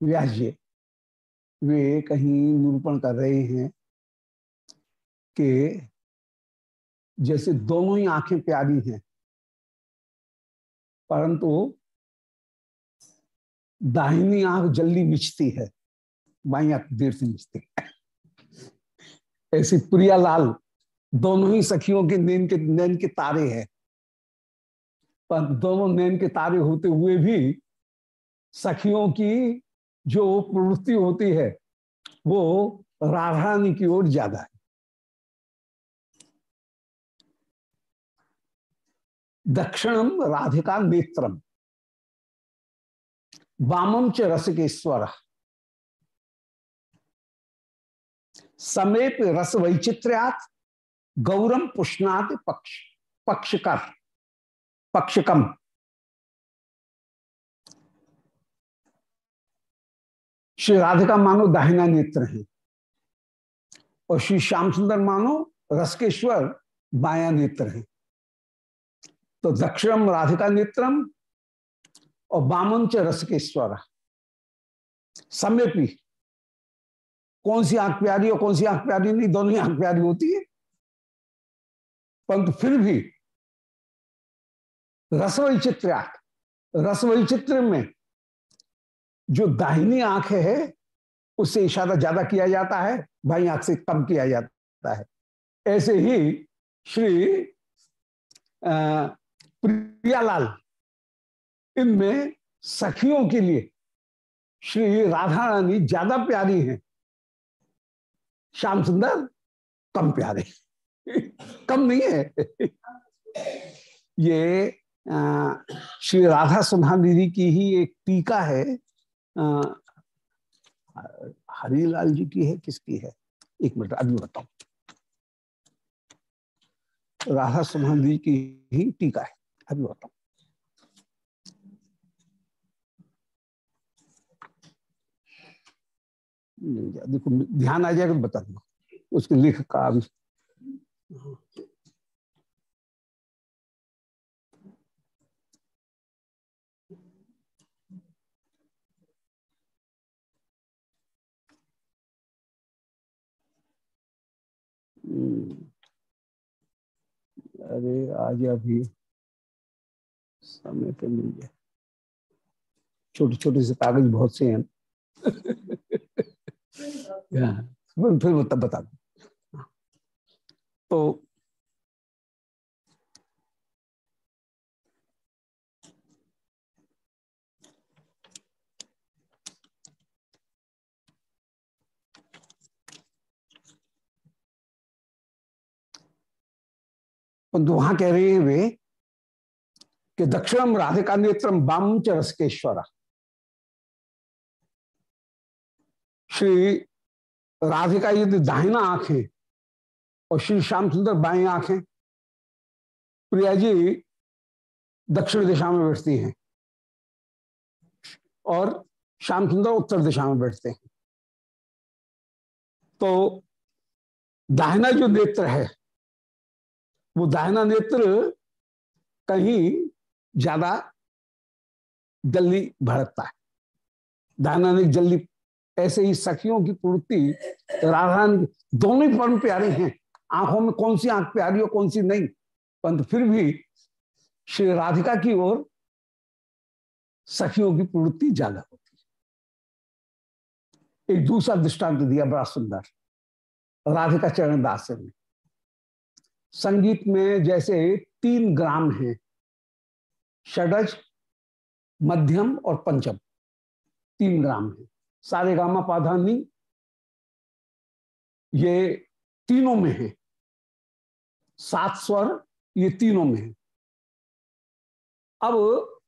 व्यास जी वे कहीं निरूपण कर रहे हैं कि जैसे दोनों ही आँखें प्यारी हैं, परंतु दाहिनी आँख जल्दी मिचती है, बाई आँख देर से मिचती है। ऐसी प्रियालाल दोनों ही सखियों के नैन के नैन के तारे हैं। पर दोनों नैन के तारे होते हुए भी सखियों की जो प्रवृत्ति होती है, वो राधारानी की ओर ज़्यादा है। दक्षिणम राधिका नेत्रम। वामम च रस के स्वर समेप रस वैचित्र्यात गौरम पुष्णात पक्ष पक्षकर पक्षकम। श्री राधिका मानो दाहिना नेत्र है। और श्री श्याम सुंदर मानो रसकेश्वर बाया नेत्र है। तो दक्षिणम राधिका नेत्रम और बामन च रसकेश्वर। समेपी कौन सी आँख प्यारी और कौन सी आँख प्यारी? नहीं, दोनों ही आँख प्यारी होती है। परंतु फिर भी रस वैचित्र रस वैचित्र में जो दाहिनी आँख है, उससे इशारा ज़्यादा किया जाता है भाई आँख से कम किया जाता है। ऐसे ही श्री प्रियालाल, इनमें सखियों के लिए श्री राधा रानी ज़्यादा प्यारी हैं, श्याम सुंदर कम प्यारे कम नहीं है। ये श्री राधा सुधा दीदी की ही एक टीका है हरिलाल जी की है, किसकी है? एक मिनट, अभी बताऊ। राधा सुधा दीदी की ही टीका है, अभी बताऊ। देखो, ध्यान आ जाएगा तो बता दूँगा। उसके लिख का अभी अरे, आज अभी समय पे मिल जाए छोटे छोटे से कागज़ बहुत से हैं। फिर तब बता दू। तो वहाँ कह रहे हैं वे कि दक्षिणम राधिका नेत्रम बाम च रसकेश्वर। श्री राधिका यदि दाहिना आँख और श्री श्याम सुंदर बाएँ आँखें प्रिया जी दक्षिण दिशा में बैठती हैं और श्याम सुंदर उत्तर दिशा में बैठते हैं। तो दाहिना जो नेत्र है वो दाहिना नेत्र कहीं ज़्यादा जल्दी भड़कता है। दाहिना नेत्र जल्दी ऐसे ही सखियों की पूर्ति राधा दोनों ही परम प्यारे हैं। आँखों में कौन सी आँख प्यारी और कौन सी नहीं? परंतु फिर भी श्री राधिका की ओर सखियों की पूर्ति ज़्यादा होती है। एक दूसरा दृष्टांत दिया बड़ा सुंदर, राधिका चरण दास ने संगीत में जैसे तीन ग्राम हैं, षडज, मध्यम और पंचम। तीन ग्राम है। सारे गामा पाधानी, ये तीनों में है। सात स्वर, ये तीनों में है। अब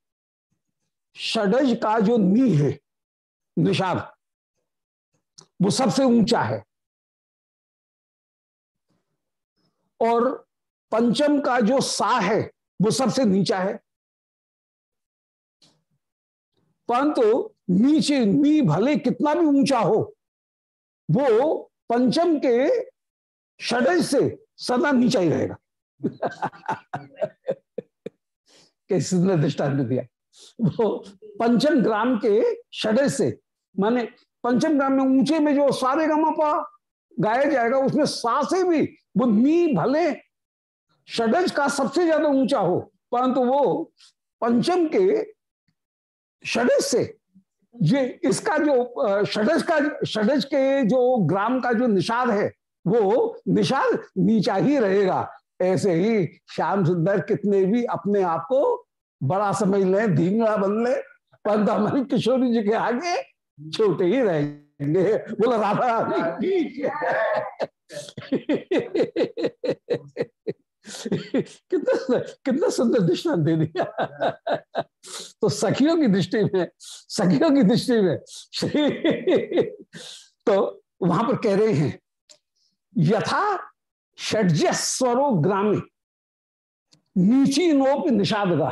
षडज का जो नी है, निषाद, वो सबसे ऊँचा है। और पंचम का जो सा है, वो सबसे नीचा है। परंतु नीचे, नी भले कितना भी ऊँचा हो, वो पंचम के षडज से सदा नीचा ही रहेगा। कैसे सुंदर दृष्टांत दिया? वो पंचम ग्राम के षडज से, माने पंचम ग्राम में ऊँचे में जो सारे पा गाया जाएगा, उसमें सा से भी, वो नी भले षडज का सबसे ज़्यादा ऊँचा हो, परंतु वो पंचम के षडज से, ये इसका जो षडज का, षडज के जो ग्राम का जो निषाद है, वो निषाद नीचा ही रहेगा। ऐसे ही श्याम सुंदर कितने भी अपने आप को बड़ा समझ लें, धींगड़ा बन ले, परंतु हमारी किशोरी जी के आगे छोटे ही रहेंगे बोला, राधा कितना कितना सुंदर दृष्टान दे दिया। तो सखियों की दृष्टि में, सखियों की दृष्टि में तो वहाँ पर कह रहे हैं, यथा षड्जस्वरो ग्रामी, नीची नोप निषादगा,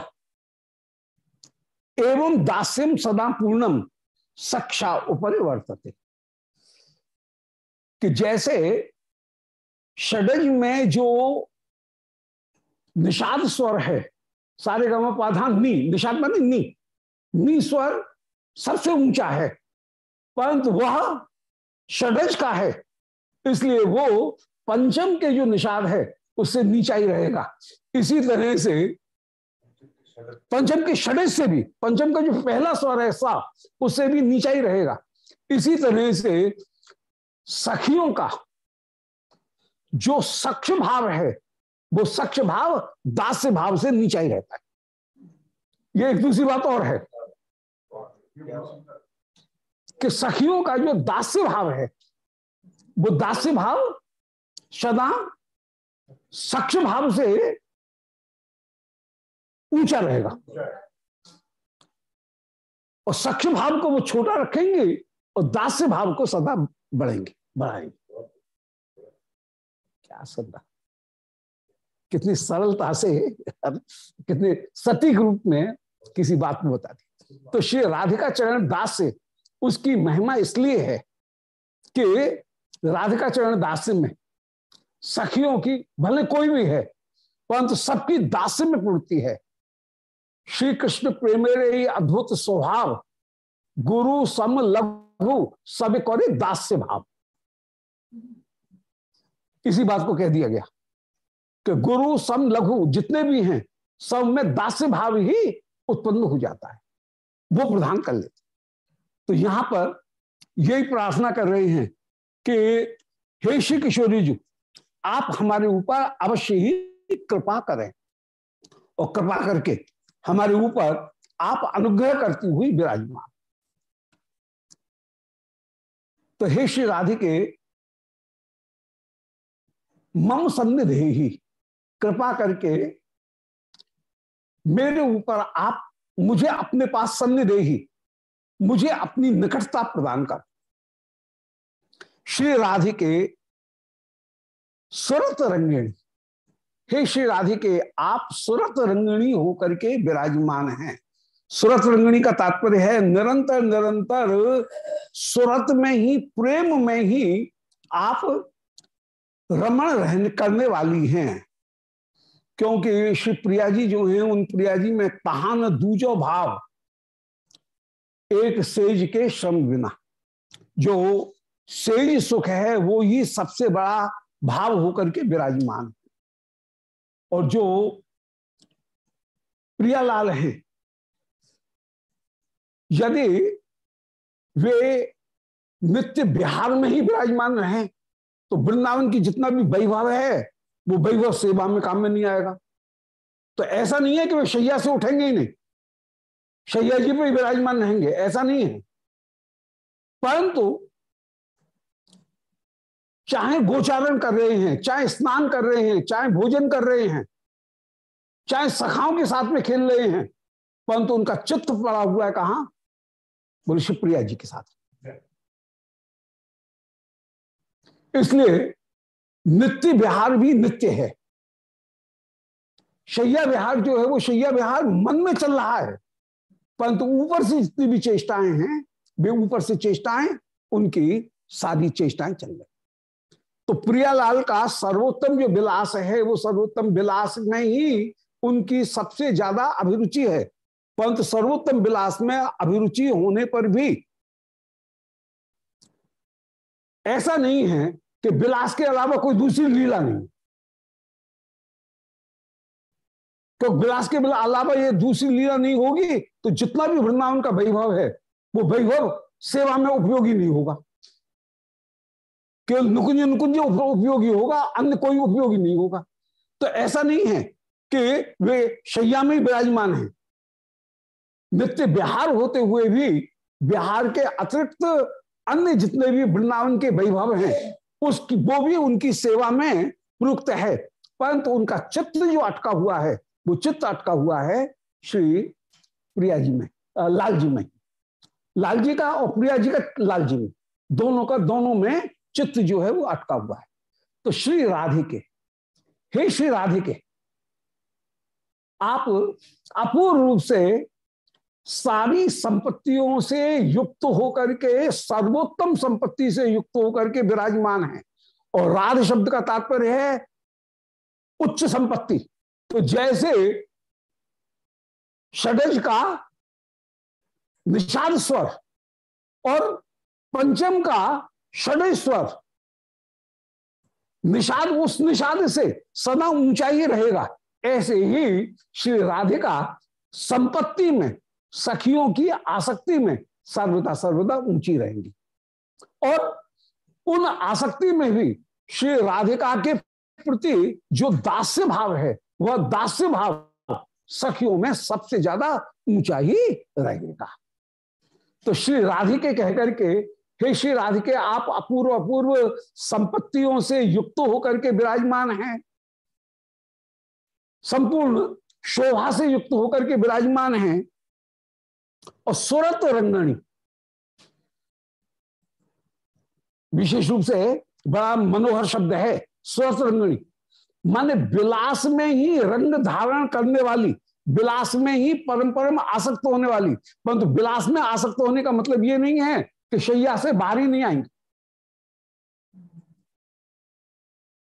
एवं दास्यम सदा पूर्णम सक्षा उपरिवर्तते कि जैसे षडज में जो निषाद स्वर है, सारे गम पाधान नी, निषाद माने नी। नी स्वर सबसे ऊँचा है, परंतु वह षडज का है, इसलिए वो पंचम के जो निषाद है, उससे नीचा ही रहेगा। इसी तरह से पंचम के षडज से भी, पंचम का जो पहला स्वर है सा, उससे भी नीचा ही रहेगा। इसी तरह से सखियों का जो सक्ष भाव है, वो सक्ष भाव दास्य भाव से नीचा ही रहता है। ये एक दूसरी बात और है कि सखियों का जो दास्य भाव है, वो दास्य भाव सदा सक्ष भाव से ऊँचा रहेगा। और सक्ष भाव को वो छोटा रखेंगे और दास्य भाव को सदा बढ़ेंगे बढ़ाएँगे। क्या सदा कितनी सरलता से कितने सटीक रूप में किसी बात में बता दी तो श्री राधिका चरण दास से उसकी महिमा इसलिए है कि राधिका चरण दास में सखियों की भले कोई भी है परंतु सबकी दास्य में पूर्ति है। श्री कृष्ण प्रेमेरे अद्भुत स्वभाव। गुरु सम लघु, सब करे दास्य भाव। इसी बात को कह दिया गया कि गुरु सम लघु जितने भी हैं, सब में दास्य भाव ही उत्पन्न हो जाता है। वो प्रधान कर लेते तो यहाँ पर यही प्रार्थना कर रहे हैं कि हे श्री किशोरी जी, आप हमारे ऊपर अवश्य ही कृपा करें। और कृपा करके हमारे ऊपर आप अनुग्रह करती हुई विराजमान। तो हे श्री राधिके, मम सन्निधि ही, कृपा करके मेरे ऊपर आप मुझे अपने पास सन्निधि ही, मुझे अपनी निकटता प्रदान कर। श्री राधिके सुरत रंगिणी हे श्री राधिके, आप सुरत रंगणी होकर के विराजमान हैं। सुरत रंगणी का तात्पर्य है, निरंतर निरंतर सुरत में ही, प्रेम में ही आप रमण रहने करने वाली हैं। क्योंकि श्री प्रिया जी जो हैं, उन प्रिया जी में तहान दूजो भाव, एक सेज के श्रम बिना। जो सेज सुख है, वो ही सबसे बड़ा भाव होकर के विराजमान। और जो प्रियालाल हैं यदि वे नित्य बिहार में ही विराजमान रहे तो वृंदावन की जितना भी वैभव है, वो वैभव सेवा में काम में नहीं आएगा। तो ऐसा नहीं है कि वे शैया से उठेंगे ही नहीं। शैया जी पर विराजमान रहेंगे, ऐसा नहीं है। परंतु चाहे गोचारण कर रहे हैं, चाहे स्नान कर रहे हैं, चाहे भोजन कर रहे हैं, चाहे सखाओं के साथ में खेल रहे हैं, परंतु तो उनका चित्त पड़ा हुआ है कहा? बोले, शिवप्रिया जी के साथ। इसलिए नित्य विहार भी नित्य है। शैया विहार जो है, वो शैया विहार मन में चल रहा है, परंतु ऊपर से जितनी भी चेष्टाएँ हैं, वे ऊपर से चेष्टाएँ, उनकी सारी चेष्टाएँ चल रही तो प्रियालाल का सर्वोत्तम जो विलास है, वो सर्वोत्तम विलास में ही उनकी सबसे ज़्यादा अभिरुचि है। परंतु सर्वोत्तम विलास में अभिरुचि होने पर भी ऐसा नहीं है कि विलास के अलावा कोई दूसरी लीला नहीं। तो विलास के अलावा ये दूसरी लीला नहीं होगी तो जितना भी वृंदावन का वैभव है, वो वैभव सेवा में उपयोगी नहीं होगा। केवल नुकुंज नुकुंज उपयोगी होगा, अन्य कोई उपयोगी नहीं होगा। तो ऐसा नहीं है कि वे शैया में विराजमान है। नित्य बिहार होते हुए भी बिहार के अतिरिक्त अन्य जितने भी वृंदावन के वैभव हैं उसकी वो भी उनकी सेवा में प्रयुक्त है। परंतु उनका चित्त जो अटका हुआ है, वो चित्त अटका हुआ है श्री प्रिया जी में लाल जी में। लाल जी का और प्रिया जी का लाल जी में। दोनों का दोनों में चित्त जो है वो अटका हुआ है। तो श्री राधिके, हे श्री राधिके, आप अपूर्ण रूप से सारी संपत्तियों से युक्त होकर के, सर्वोत्तम संपत्ति से युक्त होकर के विराजमान है। और राध शब्द का तात्पर्य है उच्च संपत्ति। तो जैसे षडज का निषाद स्वर और पंचम का षडज स्वर निषाद उस निषाद से सदा ऊंचाई रहेगा। ऐसे ही श्री राधिका संपत्ति में, सखियों की आसक्ति में सर्वदा सर्वदा ऊँची रहेंगी। और उन आसक्ति में भी श्री राधिका के प्रति जो दास्य भाव है, वह दास्य भाव सखियों में सबसे ज़्यादा ऊँचा ही रहेगा। तो श्री राधिके कहकर के हे श्री राधिके आप अपूर्व अपूर्व संपत्तियों से युक्त होकर के विराजमान हैं। संपूर्ण शोभा से युक्त होकर के विराजमान हैं। और सुरत रंगणी, विशेष रूप से बड़ा मनोहर शब्द है, सुरत रंगणी। माने विलास में ही रंग धारण करने वाली, विलास में ही परम परम आसक्त होने वाली। परंतु विलास में आसक्त होने का मतलब ये नहीं है कि शैया से बाहर ही नहीं आएँगे।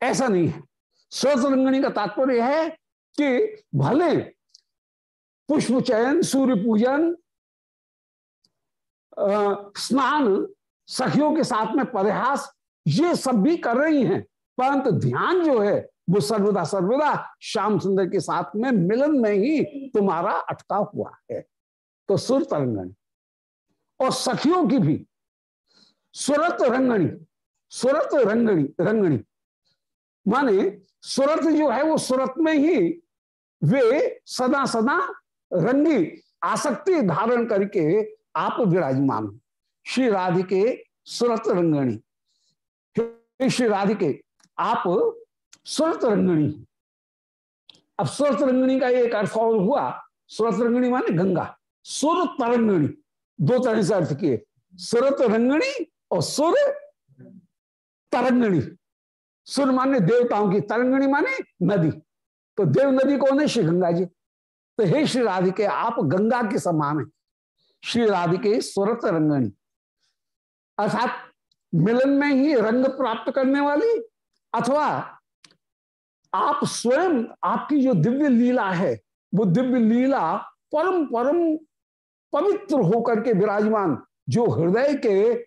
ऐसा नहीं है। सुरत का तात्पर्य है कि भले पुष्प चयन, सूर्य पूजन स्नान सखियों के साथ में परिहास, ये सब भी कर रही हैं। परंतु ध्यान जो है, वो सर्वदा सर्वदा श्याम सुंदर के साथ में मिलन में ही तुम्हारा अटका हुआ है। तो सुर तरंगणी और सखियों की भी सुरत रंगणी सुरत रंगणी रंगणी. माने सुरत जो है, वो सुरत में ही वे सदा सदा रंगी आसक्ति धारण करके आप विराजमान श्री राधिके सुरत रंगणी। श्री राधिके, आप सुरत रंगणी अब सुरत रंगणी का एक अर्थ और हुआ। सुरत रंगणी माने गंगा। सुर तरंगणी, दो तरह से अर्थ किए। सुरत रंगणी और सुर तरंगणी। सुर माने देवताओं की तरंगणी माने नदी। तो देव नदी कौन है? श्री गंगा जी। तो हे श्री राधिके, आप गंगा के समान है। श्री राधिके सुरत तरंगणी। अर्थात मिलन में ही रंग प्राप्त करने वाली, अथवा आप स्वयं आपकी जो दिव्य लीला है, वो दिव्य लीला परम परम पवित्र होकर के विराजमान, जो हृदय के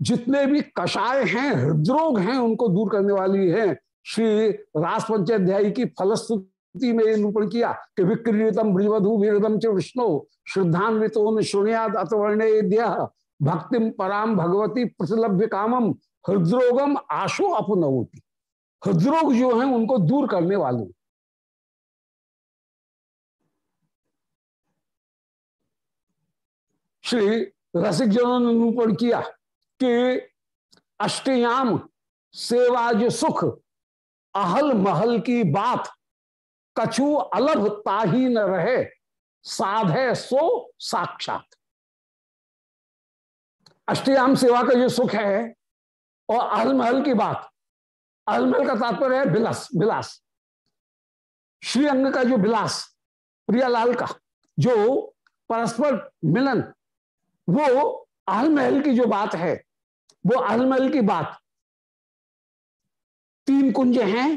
जितने भी कषाय हैं, हृदरोग हैं, उनको दूर करने वाली है। श्री रास पंचाध्यायी की फलस्तुति में निरूपण किया कि विक्रीतम ब्रजवधु वीरदम च विष्णु, श्रद्धान्वितो शुण्याद अतवर्णेद्य भक्तिम पराम भगवती प्रतिलभ्य कामम हृदरोगम आशो अपनवती हृदरोग जो है, उनको दूर करने वाले। श्री रसिक जनों ने निरूपण किया कि अष्टयाम सेवा जो सुख, अहल महल की बात, कछु अलभ ताही न रहे, साधे सो साक्षात। अष्टयाम, सेवा का जो सुख है, और अहल महल की बात अहलमहल का तात्पर्य है बिलास बिलास श्री अंग का जो बिलास प्रियालाल का, जो परस्पर मिलन, वो अहल महल की जो बात है वो अहलमहल की बात। तीन कुंज हैं,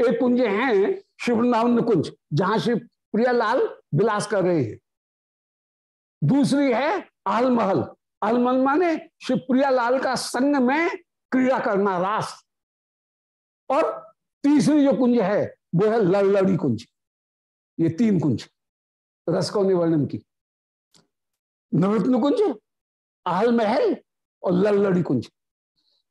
एक कुंज हैं शिव वृंदावन कुंज, जहाँ श्री प्रियालाल विलास कर रहे हैं। दूसरी है आल महल अलमल माने श्री प्रियालाल का संग में क्रीड़ा करना रास। और तीसरी जो कुंज है, वो है लड़लड़ी कुंज। ये तीन कुंज रसकों ने वर्णन की? नवरत्न कुंज आहल महल और लड़लड़ी कुंज।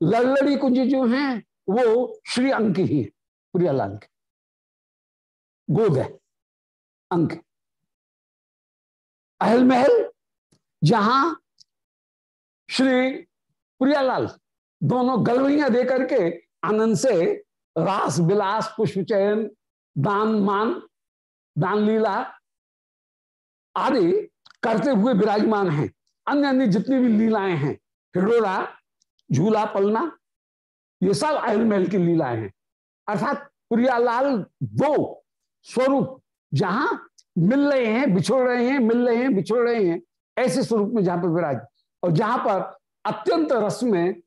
लल्लड़ी कुंज जो है, वो श्री अंक ही है प्रियालाल के गोद है, अंक। अहल महल जहाँ श्री प्रियालाल दोनों गलवैया दे करके आनंद से रास विलास, पुष्प चयन, दान मान, दान लीला आदि करते हुए विराजमान हैं। अन्य अन्य जितनी भी लीलाएँ हैं हिडोरा झूला पलना, ये सब अहल महल की लीलाएँ हैं। अर्थात प्रियालाल दो स्वरूप जहाँ मिल रहे हैं, बिछोड़ रहे हैं, मिल रहे हैं, बिछोड़ रहे हैं, ऐसे स्वरूप में जहाँ पर विराज। और जहाँ पर अत्यंत रस में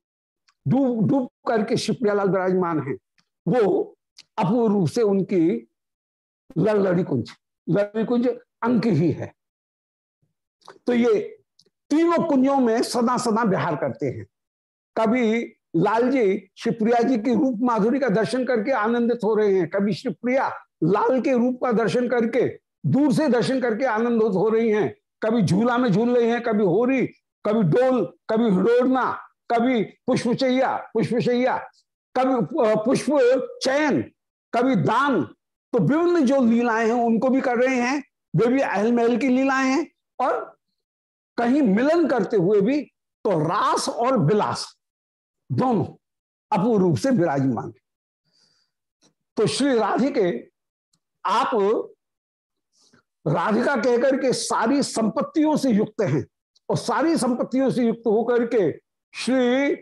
डूब डूब करके शिवप्रियालाल विराजमान है, वो अपूर्व रूप से उनकी लड़लड़ी कुंज लड़ी कुंज अंक ही है। तो ये तीनों कुंजों में सदा सदा बिहार करते हैं। कभी लाल जी शिवप्रिया जी की रूप माधुरी का दर्शन करके आनंदित हो रहे हैं। कभी शिवप्रिया लाल के रूप का दर्शन करके, दूर से दर्शन करके आनंदित हो रही हैं। कभी झूला में झूल रही हैं, कभी होरी, कभी डोल, कभी हिडोरना, कभी पुष्पचैया पुष्पचैया, कभी पुष्प चयन कभी दान। तो विभिन्न जो लीलाएँ हैं, उनको भी कर रहे हैं। वे भी अहल महल की लीलाएँ हैं और कहीं मिलन करते हुए भी तो रास और विलास दोनों अपूर्ण रूप से विराजमान तो श्री राधिके, आप राधिका कहकर के सारी संपत्तियों से युक्त हैं और सारी संपत्तियों से युक्त होकर के श्री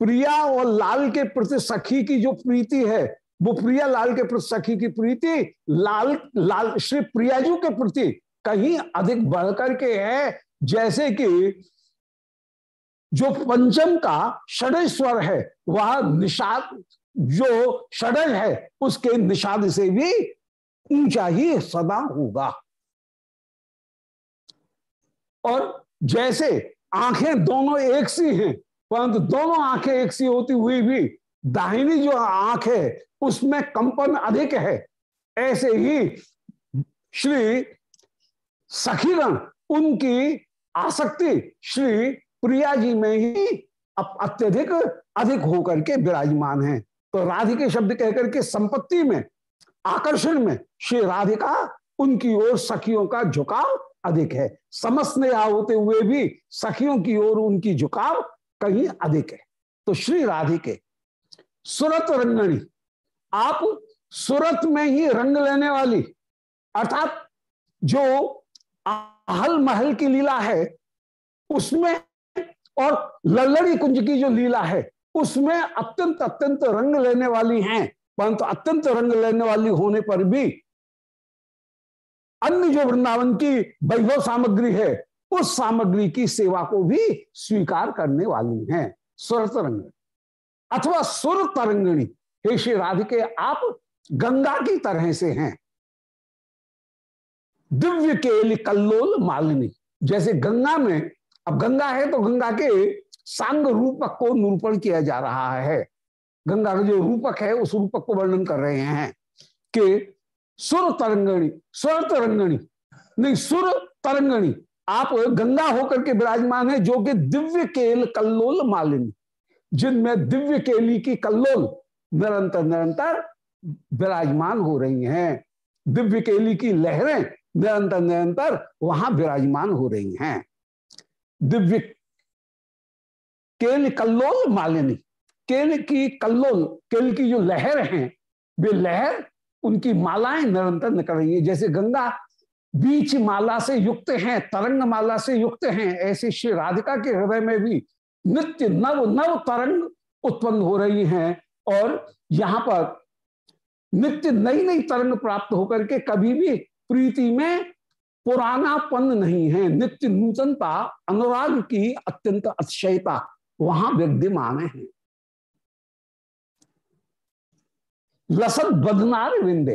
प्रिया और लाल के प्रति सखी की जो प्रीति है, वो प्रिया लाल के प्रति सखी की प्रीति, लाल लाल, श्री प्रियाजू के प्रति कहीं अधिक बढ़कर के है जैसे कि जो पंचम का षड स्वर है, वह निषाद, जो षडज है, उसके निषाद से भी ऊँचा ही सदा होगा। और जैसे आँखें दोनों एक सी हैं, परंतु दोनों आँखें एक सी होती हुई भी, दाहिनी जो आँख है, उसमें कंपन अधिक है। ऐसे ही श्री सखीगण उनकी आसक्ति श्री प्रिया जी में ही अत्यधिक, अधिक होकर के विराजमान है। तो राधिके शब्द कहकर के संपत्ति में, आकर्षण में श्री राधिका, उनकी ओर सखियों का झुकाव अधिक है। समझने होते हुए भी सखियों की ओर उनकी झुकाव कहीं अधिक है। तो श्री राधिके, सुरत रंगणी, आप सुरत में ही रंग लेने वाली, अर्थात जो आहल महल की लीला है, उसमें और लल्लड़ी कुंज की जो लीला है, उसमें अत्यंत अत्यंत रंग लेने वाली हैं, परंतु अत्यंत रंग लेने वाली होने पर भी अन्य जो वृंदावन की वैभव सामग्री है, उस सामग्री की सेवा को भी स्वीकार करने वाली हैं सुर तरंग। अथवा सुर तरंगणी, हे श्री राधिके, आप गंगा की तरह से हैं। दिव्य केल कल्लोल मालिनी। जैसे गंगा में, अब गंगा है तो गंगा के सांग रूपक को निरूपण किया जा रहा है। गंगा का जो रूपक है, उस रूपक को वर्णन कर रहे हैं कि सुर तरंगणी, स्वर तरंगणी, नहीं, सुर तरंगणी, आप गंगा होकर के विराजमान है, जो कि दिव्य केल कल्लोल मालिनी। जिनमें दिव्य केली की कल्लोल निरंतर निरंतर विराजमान हो रही हैं। दिव्य केली की लहरें निरंतर निरंतर वहाँ विराजमान हो रही हैं। दिव्य केल कल्लोल मालिनी केल की कल्लोल केल की जो लहर हैं, वे लहर उनकी मालाएँ निरंतर निकल रही है। जैसे गंगा बीच माला से युक्त हैं, तरंग माला से युक्त हैं, ऐसे श्री राधिका के हृदय में भी नित्य नव नव तरंग उत्पन्न हो रही हैं और यहाँ पर नित्य नई नई तरंग प्राप्त होकर के कभी भी प्रीति में पुरानापन नहीं है। नित्य नूतनता अनुराग की अत्यंत अतिशयता वहाँ विद्यमान है। लसत बदनार विंदे।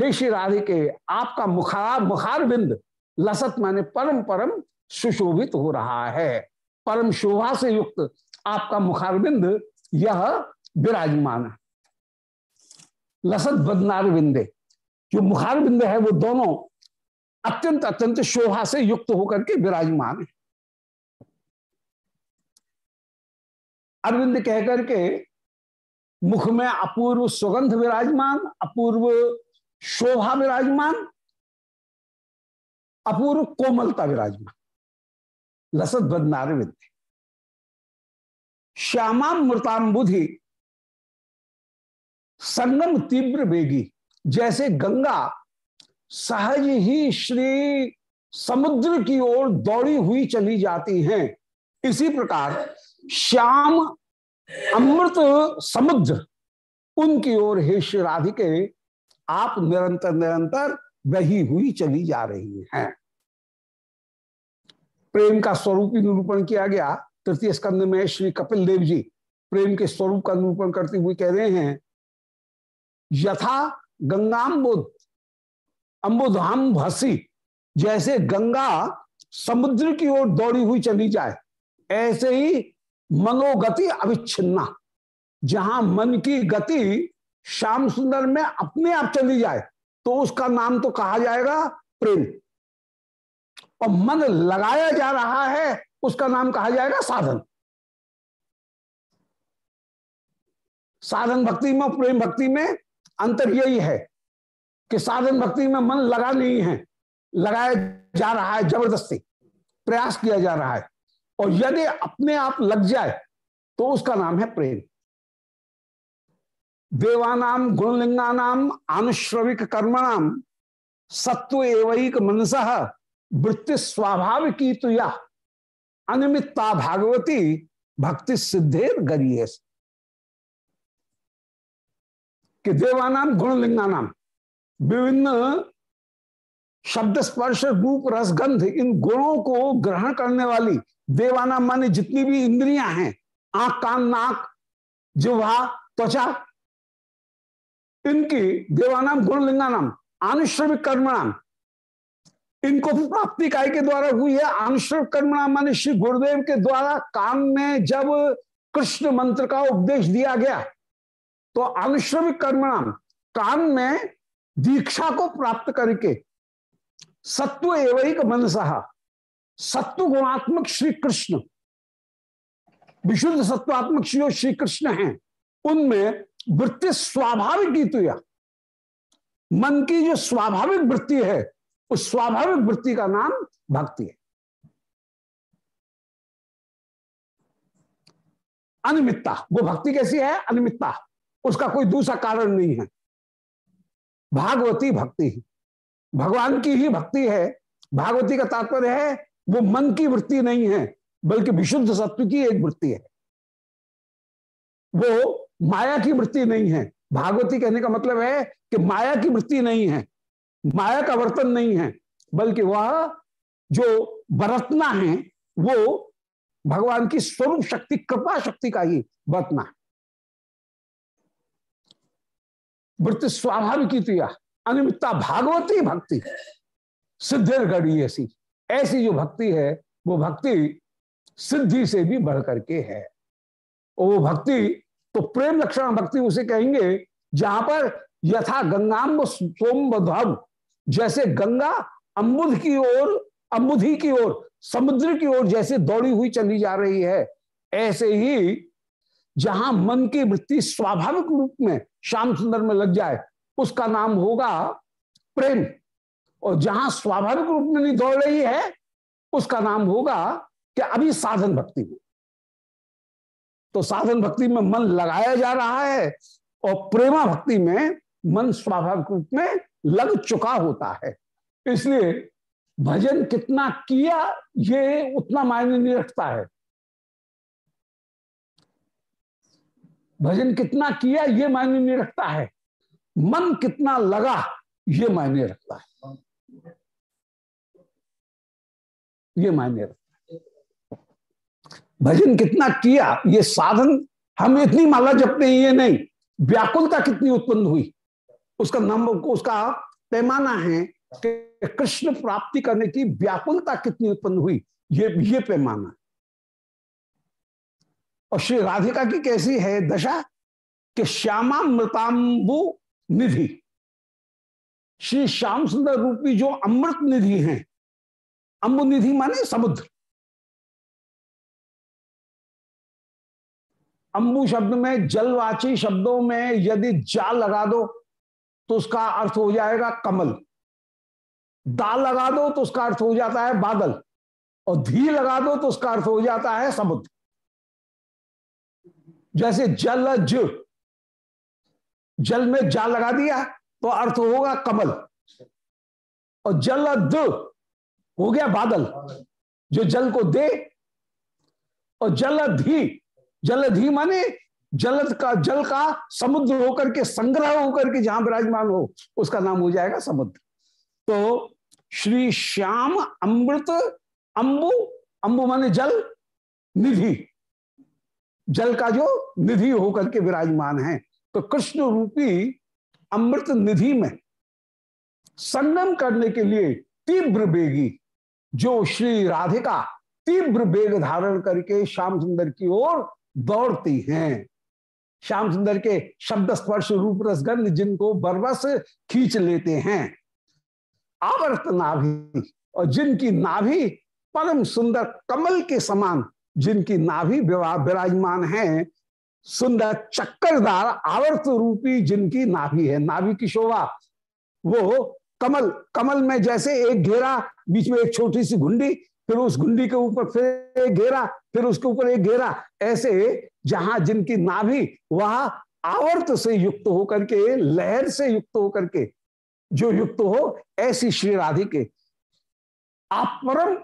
हे श्री राधिके, आपका मुखार मुखार बिंद लसत माने परम परम सुशोभित हो रहा है। परम शोभा से युक्त आपका मुखार बिंद यह विराजमान है। लसत बदनार बिंदे जो मुखार बिंद है वो दोनों अत्यंत अत्यंत शोभा से युक्त होकर के विराजमान है। अरविंद कहकर के, मुख में अपूर्व सुगंध विराजमान, अपूर्व शोभा विराजमान, अपूर्व कोमलता विराजमान। लसत बदनार विद्य। श्यामा मृताम्बुधि संगम तीव्र बेगी जैसे गंगा सहज ही श्री समुद्र की ओर दौड़ी हुई चली जाती हैं। इसी प्रकार श्याम, अमृत, समुद्र, उनकी ओर हे श्री राधिके, आप निरंतर निरंतर वही हुई चली जा रही हैं। प्रेम का स्वरूप ही निरूपण किया गया। तृतीय स्कंद में श्री कपिल देव जी प्रेम के स्वरूप का निरूपण करते हुए कह रहे हैं, यथा गंगाम्बुद अम्बुधाम भसी जैसे गंगा समुद्र की ओर दौड़ी हुई चली जाए, ऐसे ही मनोगति अविच्छिन्ना, जहाँ मन की गति श्याम सुंदर में अपने आप चली जाए तो उसका नाम तो कहा जाएगा प्रेम। और मन लगाया जा रहा है, उसका नाम कहा जाएगा साधन। साधन भक्ति में प्रेम भक्ति में अंतर यही है कि साधन भक्ति में मन लगा नहीं है, लगाया जा रहा है, ज़बरदस्ती प्रयास किया जा रहा है। और यदि अपने आप लग जाए तो उसका नाम है प्रेम। देवानाम, गुणलिंगानाम, आनुश्रविक कर्मणाम, सत्व एवं मनस, वृत्ति स्वाभाविकी तुया अनिमित्ता भागवती, भक्ति सिद्धेर गरीयस कि देवानाम, गुणलिंगानाम। विभिन्न शब्द स्पर्श रूप, रसगंध, इन गुणों को ग्रहण करने वाली देवाना माने जितनी भी इंद्रियाँ हैं, आँख, कान, नाक, जिह्वा, त्वचा, इनकी देवानाम, गुणलिंगानाम आनुश्रमिक कर्मणाम। इनको प्राप्ति काय के द्वारा हुई है? आनुश्रमिक कर्मणाम माने श्री गुरुदेव के द्वारा कान में जब कृष्ण मंत्र का उपदेश दिया गया तो अनुश्रमिक कर्मणाम, कान में दीक्षा को प्राप्त करके सत्व एवं मनसा, सत्व गुणात्मक श्री कृष्ण, विशुद्ध सत्वात्मक श्री श्री कृष्ण हैं, उनमें वृत्ति स्वाभाविक या मन की जो स्वाभाविक वृत्ति है, उस स्वाभाविक वृत्ति का नाम भक्ति है। अनिमित्ता, वो भक्ति कैसी है? अनिमित्ता। उसका कोई दूसरा कारण नहीं है। भागवती भक्ति भगवान की ही भक्ति है। भागवती का तात्पर्य है, वो मन की वृत्ति नहीं है, बल्कि विशुद्ध सत्व की एक वृत्ति है। वो माया की वृत्ति नहीं है। भागवती कहने का मतलब है कि माया की वृत्ति नहीं है। माया का वर्तन नहीं है, बल्कि वह जो बरतना है, वो भगवान की स्वरूप शक्ति, कृपा शक्ति का ही बरतना है। वृत्ति स्वाभाविक तुया अनिमित्ता भागवती भक्ति। सिद्धिर गढ़ी ऐसी। ऐसी जो भक्ति है, वो भक्ति सिद्धि से भी बढ़ करके है। वो भक्ति तो प्रेम लक्षण भक्ति उसे कहेंगे, जहाँ पर यथा गंगाम्ब सोम जैसे गंगा अम्बुध की ओर, अम्बुधि की ओर, समुद्र की ओर जैसे दौड़ी हुई चली जा रही है, ऐसे ही जहाँ मन की वृत्ति स्वाभाविक रूप में श्याम सुंदर में लग जाए, उसका नाम होगा प्रेम। और जहाँ स्वाभाविक रूप में नहीं दौड़ रही है, उसका नाम होगा कि अभी साधन भक्ति में। तो साधन भक्ति में मन लगाया जा रहा है और प्रेमा भक्ति में मन स्वाभाविक रूप में लग चुका होता है। इसलिए भजन कितना किया, ये उतना मायने नहीं रखता है। भजन कितना किया ये मायने नहीं रखता है। मन कितना लगा ये मायने रखता है। ये मायने रखता है। भजन कितना किया ये साधन हम इतनी माला जपते हैं ये नहीं। व्याकुलता कितनी उत्पन्न हुई। उसका नाम उसका पैमाना है कि कृष्ण प्राप्ति करने की व्याकुलता कितनी उत्पन्न हुई। ये ये पैमाना और श्री राधिका की कैसी है दशा? कि श्यामा मृतांबु निधि। श्री श्याम सुंदर रूपी जो अमृत निधि हैं, अम्बु निधि माने समुद्र। अंबु शब्द में, जलवाची शब्दों में यदि जाल लगा दो तो उसका अर्थ हो जाएगा कमल। दाल लगा दो तो उसका अर्थ हो जाता है बादल। और धी लगा दो तो उसका अर्थ हो जाता है समुद्र। जैसे जलज जल में जाल लगा दिया तो अर्थ होगा कमल। और जलद हो गया बादल, जो जल को दे। और जलधि जलधि माने जलद का, जल का समुद्र होकर के, संग्रह होकर के जहाँ विराजमान हो, उसका नाम हो जाएगा समुद्र। तो श्री श्याम अमृत अंबु अंबु माने जल, निधि। जल का जो निधि होकर के विराजमान है तो कृष्ण रूपी अमृत निधि में संगम करने के लिए तीव्र बेगी, जो श्री राधिका तीव्र बेग धारण करके श्याम सुंदर की ओर दौड़ती हैं। श्याम सुंदर के शब्द स्पर्श रूप रसगंध जिनको बरबस खींच लेते हैं। आवर्त नाभि, और जिनकी नाभि परम सुंदर कमल के समान जिनकी नाभि विराजमान है, सुंदर चक्करदार आवर्त रूपी जिनकी नाभि है। नाभि की शोभा, वो कमल कमल में जैसे एक घेरा, बीच में एक छोटी सी घुंडी, फिर उस घुंडी के ऊपर फिर एक घेरा, फिर उसके ऊपर एक घेरा। ऐसे जहाँ जिनकी नाभि वह आवर्त से युक्त होकर के, लहर से युक्त होकर के, जो युक्त हो, ऐसी श्री राधिके आप परम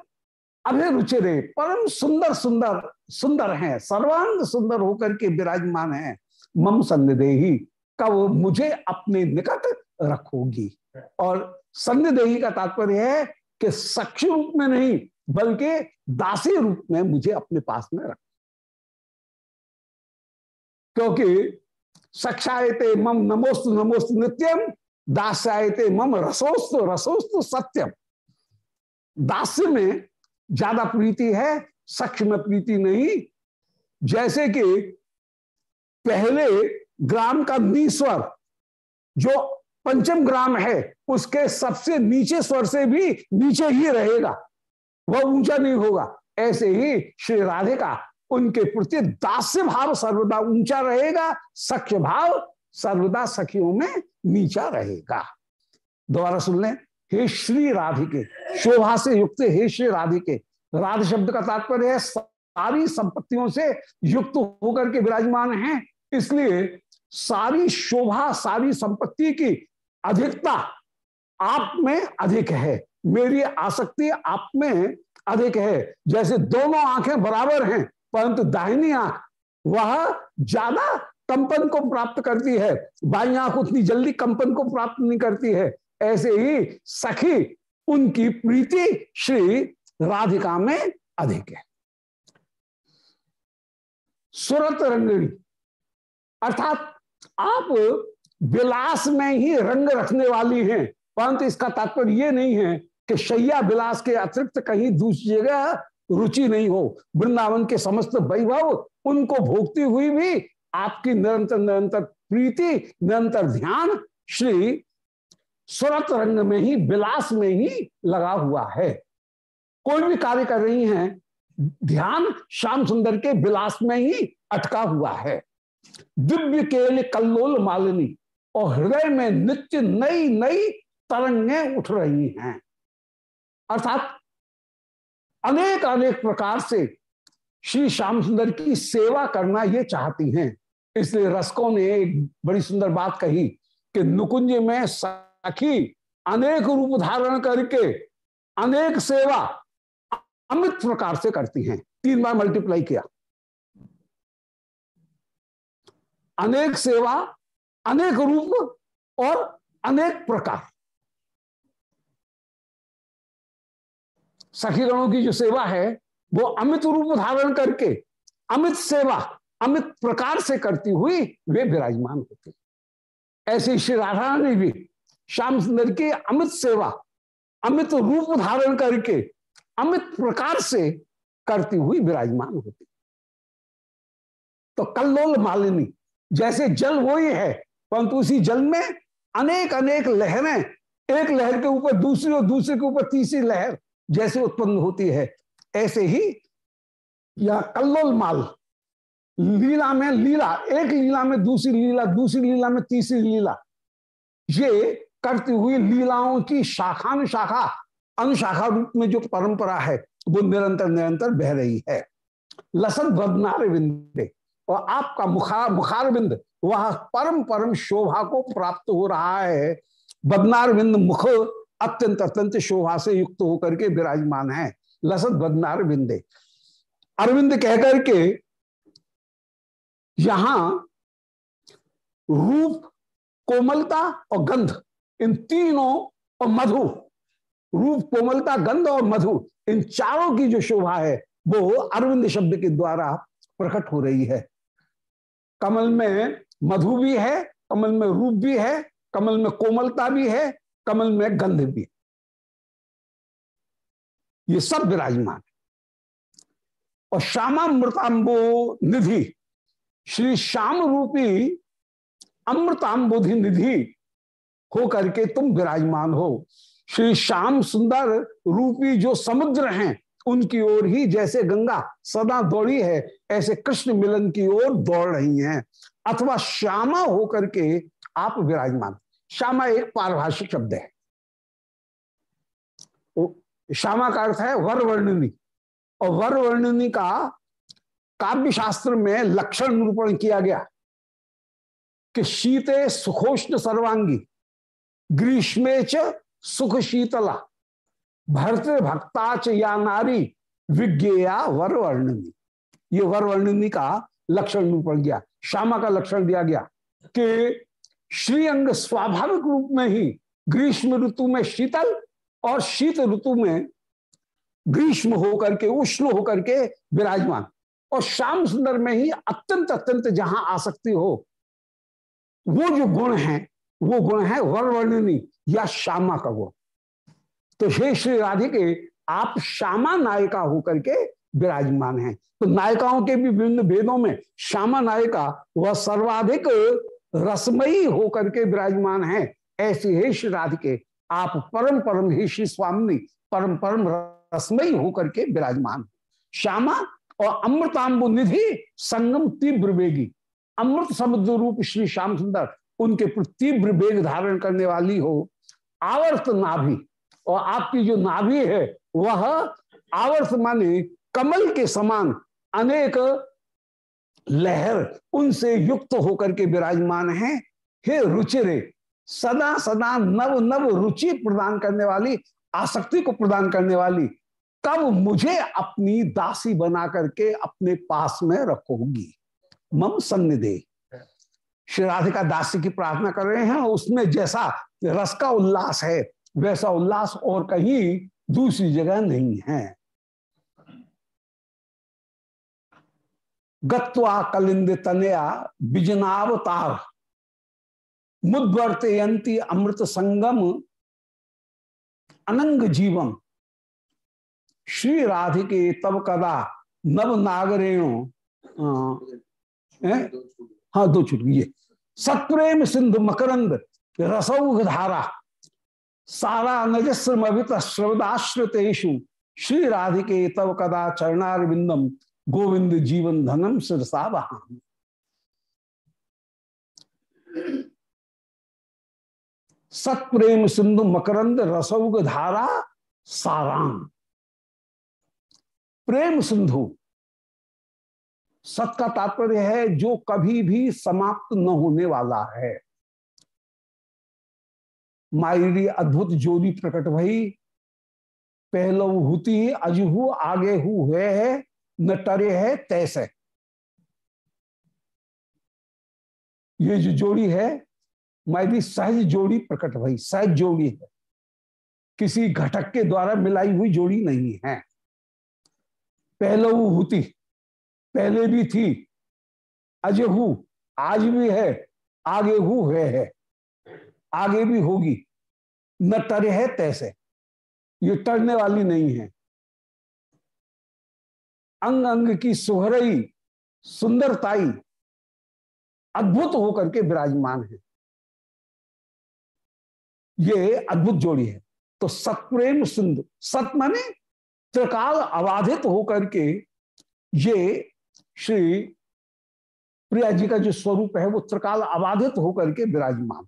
अभिरुचिरे परम सुंदर सुंदर सुंदर हैं। सर्वांग सुंदर होकर के विराजमान हैं। मम सन्निदेही, कब मुझे अपने निकट रखोगी। और सन्निदेही का तात्पर्य है कि सख्य रूप में नहीं, बल्कि दासी रूप में मुझे अपने पास में रख। क्योंकि सक्षायते मम नमोस्त नमोस्त नित्यम दास्यायते मम रसोस्त रसोस्त सत्यम दास्य में ज़्यादा प्रीति है सक्ष में प्रीति नहीं। जैसे कि पहले ग्राम का नीस्वर, जो पंचम ग्राम है, उसके सबसे नीचे स्वर से भी नीचे ही रहेगा। वह ऊँचा नहीं होगा। ऐसे ही श्री राधे का उनके प्रति दास्य भाव सर्वदा ऊँचा रहेगा, सख्य भाव सर्वदा सखियों में नीचा रहेगा। दोबारा सुन लें। हे श्री राधिके, शोभा से युक्त हे श्री राधिके। राध शब्द का तात्पर्य है, सारी संपत्तियों से युक्त होकर के विराजमान हैं। इसलिए सारी शोभा, सारी संपत्ति की अधिकता आप में अधिक है। मेरी आसक्ति आप में अधिक है। जैसे दोनों आँखें बराबर हैं, परंतु दाहिनी आँख वह ज़्यादा कंपन को प्राप्त करती है। बाई आँख उतनी जल्दी कंपन को प्राप्त नहीं करती है। ऐसे ही सखी, उनकी प्रीति श्री राधिका में अधिक है। सुरत रंगणी अर्थात आप विलास में ही रंग रखने वाली हैं, परंतु इसका तात्पर्य यह नहीं है कि शैया विलास के अतिरिक्त कहीं दूसरी जगह रुचि नहीं हो। वृंदावन के समस्त वैभव उनको भोगती हुई भी आपकी निरंतर निरंतर प्रीति, निरंतर ध्यान श्री सुरत रंग में ही विलास में ही लगा हुआ है। कोई भी कार्य कर रही हैं, ध्यान श्याम सुंदर के विलास में ही अटका हुआ है। दिव्य केल कल्लोल मालिनी, और हृदय में नित्य नई नई तरंगे उठ रही हैं। अर्थात अनेक अनेक प्रकार से श्री श्याम सुंदर की सेवा करना ये चाहती हैं। इसलिए रसकों ने एक बड़ी सुंदर बात कही कि नुकुंज में सखी अनेक रूप धारण करके अनेक सेवा अमित प्रकार से करती हैं। तीन बार मल्टीप्लाई किया। अनेक सेवा, अनेक रूप और अनेक प्रकार। सखी गणों की जो सेवा है, वो अमित रूप धारण करके, अमित सेवा, अमित प्रकार से करती हुई वे विराजमान होते ऐसे श्री राधा ने भी श्याम सुंदर की अमित सेवा, अमित रूप धारण करके, अमित प्रकार से करती हुई विराजमान होती। तो कल्लोल मालिनी, जैसे जल वो ही है परंतु उसी जल में अनेक अनेक लहरें, एक लहर के ऊपर दूसरी और दूसरे के ऊपर तीसरी लहर जैसे उत्पन्न होती है, ऐसे ही या कल्लोल माल, लीला में लीला, एक लीला में दूसरी लीला दूसरी लीला में तीसरी लीला, ये करती हुई लीलाओं की शाखानुशाखा, अनुशाखा रूप में जो परंपरा है, वो निरंतर निरंतर बह रही है। लसत बदनार बिंदे और आपका मुखार मुखार बिंद वह परम परम शोभा को प्राप्त हो रहा है। बदनार बिंद मुख अत्यंत अत्यंत शोभा से युक्त होकर के विराजमान है। लसत बदनार बिंदे अरविंद कहकर के यहाँ रूप, कोमलता और गंध इन तीनों और मधु, रूप, कोमलता, गंध और मधु, इन चारों की जो शोभा है, वो अरविंद शब्द के द्वारा प्रकट हो रही है। कमल में मधु भी है, कमल में रूप भी है, कमल में कोमलता भी है, कमल में गंध भी है। ये सब विराजमान है। और श्यामामृतांबो निधि, श्री श्याम रूपी अमृतांबोधि निधि हो करके तुम विराजमान हो। श्री श्याम सुंदर रूपी जो समुद्र हैं, उनकी ओर ही जैसे गंगा सदा दौड़ी है, ऐसे कृष्ण मिलन की ओर दौड़ रही हैं। अथवा श्यामा होकर के आप विराजमान। श्यामा एक पारिभाषिक शब्द है। श्यामा का अर्थ है वर वर्णनी और वर वर्णनी का काव्य शास्त्र में लक्षण निरूपण किया गया कि शीते सुखोष्ण सर्वांगी। ग्रीष्मे च सुख शीतला भरते भक्ताच या नारी विज्ञया वर वर्णनी ये वर वर्णनी का लक्षण निरूपण किया श्यामा का लक्षण दिया गया कि श्रीअंग स्वाभाविक रूप में ही ग्रीष्म ऋतु में शीतल और शीत ऋतु में ग्रीष्म होकर के, उष्ण होकर के विराजमान। और श्याम सुंदर में ही अत्यंत अत्यंत जहाँ आसक्ति हो, वो जो गुण है वो गुण है वरवर्णनी या श्यामा का गुण। तो हे श्री राधिके, आप श्यामा नायिका होकर के विराजमान हैं। तो नायिकाओं के भी विभिन्न भेदों में श्यामा नायिका वह सर्वाधिक रसमयी होकर के विराजमान है। ऐसे हे श्री राधिके, आप परम परम हे श्री स्वामी, परम परम रसमयी होकर के विराजमान श्यामा और अमृतांबु निधि संगम तीव्र वेगी। अमृत समुद्र रूप श्री श्याम सुंदर उनके प्रति तीव्र वेग धारण करने वाली हो। आवर्त नाभि, और आपकी जो नाभि है, वह आवर्त माने कमल के समान अनेक लहर उनसे युक्त होकर के विराजमान है। हे रुचिरे, सदा सदा नव नव रुचि प्रदान करने वाली, आसक्ति को प्रदान करने वाली कब मुझे अपनी दासी बना करके अपने पास में रखोगी। मम सन्निधे। श्री राधिका दास की प्रार्थना कर रहे हैं, उसमें जैसा रस का उल्लास है, वैसा उल्लास और कहीं दूसरी जगह नहीं है। गत्वा कलिंद तनया बिजनावतार मुद्वर्तयंती अमृत संगम, अनंग जीवम। श्री राधिके तब कदा नव नागरेणु हाँ दो छुट ये। सत्प्रेम सिंधु मकरंद, रसौघ धारा, सारा नजस्रमित श्रवदाश्रितेशु श्री राधिके तब कदा चरणार बिंदम गोविंद जीवन धनम सिरसा सत्प्रेम सिंधु मकरंद रसौग धारा साराम प्रेम सिंधु सत का तात्पर्य है, जो कभी भी समाप्त न होने वाला है। मायरी अद्भुत जोड़ी प्रकट भई पहलो हुती, अजहू आगे हु है, न टरे है, तैसे। ये जो जोड़ी है, मायरी सहज जोड़ी प्रकट भई, सहज जोड़ी है। किसी घटक के द्वारा मिलाई हुई जोड़ी नहीं है। पहलो हुती पहले भी थी। अजय हु आज भी है आगे हु है, है। आगे भी होगी। न टरे है तैसे। ये टरने वाली नहीं है। अंग अंग की सुहरई सुंदरताई अद्भुत होकर के विराजमान है। ये अद्भुत जोड़ी है। तो सत्प्रेम सिंधु सत माने त्रिकाल अबाधित होकर के ये श्री प्रिया जी का जो स्वरूप है, वो त्रिकाल अबाधित होकर के विराजमान।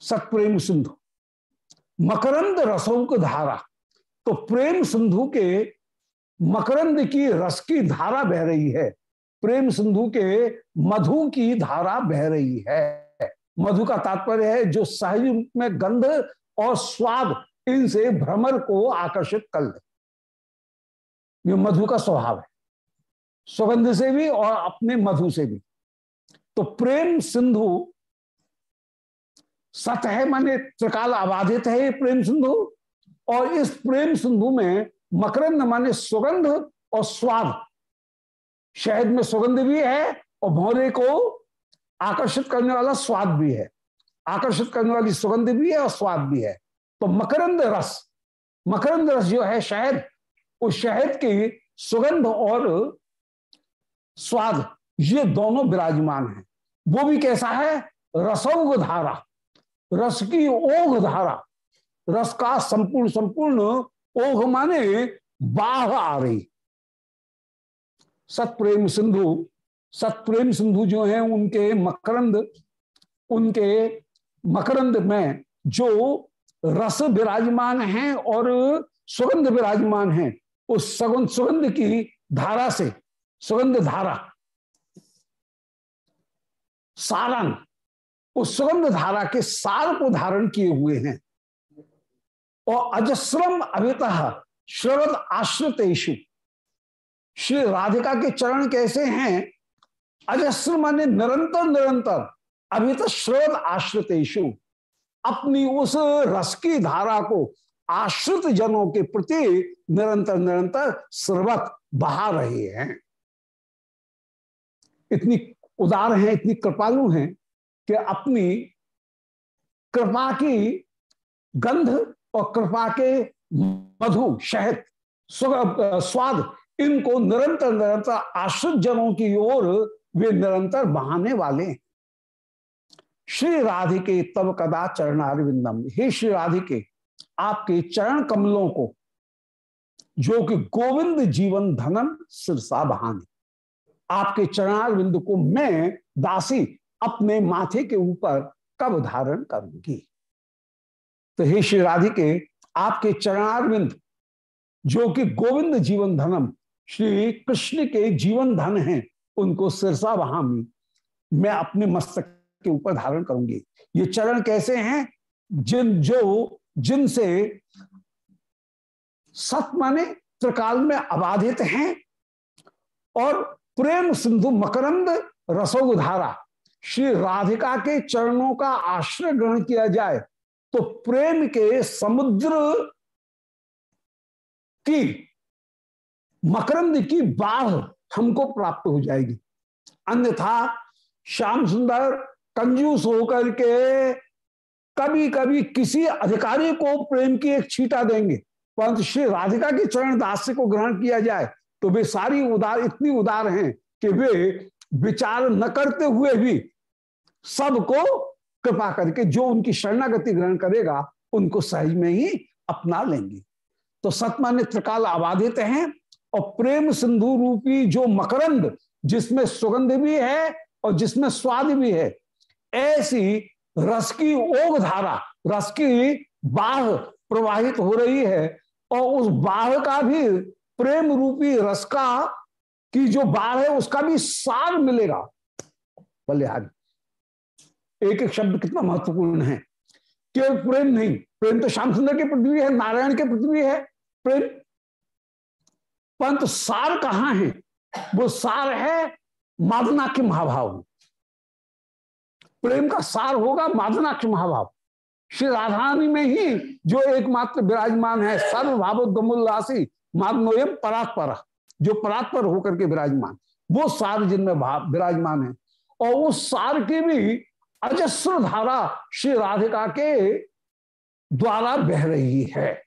सत्प्रेम सिंधु, मकरंद रसों धारा। तो प्रेम सिंधु के मकरंद की रस की धारा बह रही है, प्रेम सिंधु के मधु की धारा बह रही है। मधु का तात्पर्य है, जो सहज रूप में गंध और स्वाद इनसे भ्रमर को आकर्षित कर ले। मधु का स्वभाव है। सुगंध से भी और अपने मधु से भी। तो प्रेम सिंधु, सत है माने त्रिकाल आबादित है ये प्रेम सिंधु, और इस प्रेम सिंधु में मकरंद माने सुगंध और स्वाद। शहद में सुगंध भी है और भौरे को आकर्षित करने वाला स्वाद भी है। आकर्षित करने वाली सुगंध भी है और स्वाद भी है। तो मकरंद रस मकरंद रस जो है शहद, उस शहद की सुगंध और स्वाद, ये दोनों विराजमान है। वो भी कैसा है? रसोग धारा रस की ओघ धारा रस का संपूर्ण संपूर्ण ओघ माने बाढ़ आ रही। सतप्रेम सिंधु सतप्रेम सिंधु जो है, उनके मकरंद उनके मकरंद में जो रस विराजमान है और सुगंध विराजमान है, उस सगुन सुगंध की धारा से सुगंध धारा सारंग, उस सुगंध धारा के सार को धारण किए हुए हैं। और अजस्रम अभित श्रवद आश्रितेशु श्री राधिका के चरण कैसे हैं? अजस्र माने निरंतर निरंतर, अभित तो श्रवद आश्रितेशु अपनी उस रस की धारा को आश्रित जनों के प्रति निरंतर निरंतर सर्वत बहा रहे हैं। इतनी उदार हैं, इतनी कृपालु हैं कि अपनी कृपा की गंध और कृपा के मधु, शहद स्वाद, इनको निरंतर निरंतर आश्रित जनों की ओर वे निरंतर बहाने वाले श्री राधिके तब कदा चरणारविंदम। हे श्री राधिके, आपके चरण कमलों को, जो कि गोविंद जीवन धनम सिरसा बहाने। आपके चरणारविंद को मैं दासी अपने माथे के ऊपर कब धारण करूँगी। तो हे श्री राधिके, आपके चरणारविंद जो कि गोविंद जीवन धनम, श्री कृष्ण के जीवन धन हैं, उनको सिरसा बहामी मैं अपने मस्तक के ऊपर धारण करूँगी। ये चरण कैसे हैं? जिन, जो, जिनसे सत माने त्रिकाल में अबाधित हैं और प्रेम सिंधु मकरंद रसोधारा श्री राधिका के चरणों का आश्रय ग्रहण किया जाए तो प्रेम के समुद्र की, मकरंद की बाढ़ हमको प्राप्त हो जाएगी। अन्यथा श्याम सुंदर कंजूस होकर के कभी कभी किसी अधिकारी को प्रेम की एक छीटा देंगे, परंतु श्री राधिका के चरण दास्य को ग्रहण किया जाए तो वे सारी उदार, इतनी उदार हैं कि वे विचार न करते हुए भी सबको कृपा करके जो उनकी शरणागति ग्रहण करेगा, उनको सहज में ही अपना लेंगे। तो सतमान्य त्रिकाल आबादित हैं और प्रेम सिंधु रूपी जो मकरंद, जिसमें सुगंध भी है और जिसमें स्वाद भी है, ऐसी रस की ओग धारा, रस की बाह प्रवाहित हो रही है और उस बाह का भी प्रेम रूपी रस का की जो बाढ़ है, उसका भी सार मिलेगा। बलिहारी, एक एक शब्द कितना महत्वपूर्ण है। केवल प्रेम नहीं, प्रेम तो श्याम सुंदर की पृथ्वी है, नारायण के पृथ्वी है। प्रेम पंत सार कहाँ है? वो सार है मादनाक्य महाभाव प्रेम का सार होगा मादनाक्ष महाभाव। श्री राधानी में ही जो एकमात्र विराजमान है सर्व भावोद्गमुल्लासी परात्पर, जो परात्पर होकर के विराजमान। वो सार जिनमें विराजमान है। और उस सार की भी अजस्र धारा श्री राधिका के द्वारा बह रही है।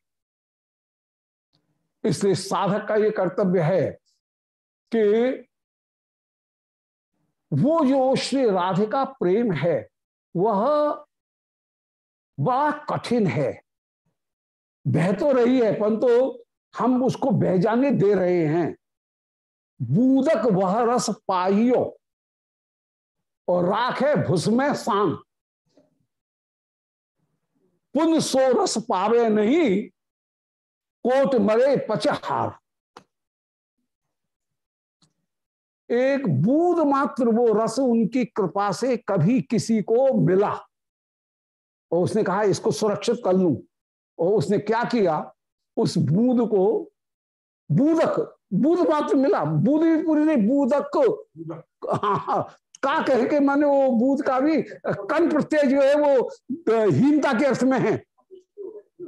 इसलिए साधक का ये कर्तव्य है कि वो जो श्री राधिका प्रेम है, वह बड़ा कठिन है। बह तो रही है, परंतु हम उसको बह जाने दे रहे हैं। बूदक वह रस पाइयो और राख है भुसमें सांग पुन सो रस पावे नहीं, कोट मरे पचहार। एक बूद मात्र वो रस उनकी कृपा से कभी किसी को मिला। और उसने कहा, इसको सुरक्षित कर लू। और उसने क्या किया? उस बूंद को बूदक बूद मात्र मिला बूद भी पूरी नहीं बूदक। हाँ हाँ का कह के माने वो बूद का भी कन प्रत्यय जो है वो हीनता के अर्थ में है।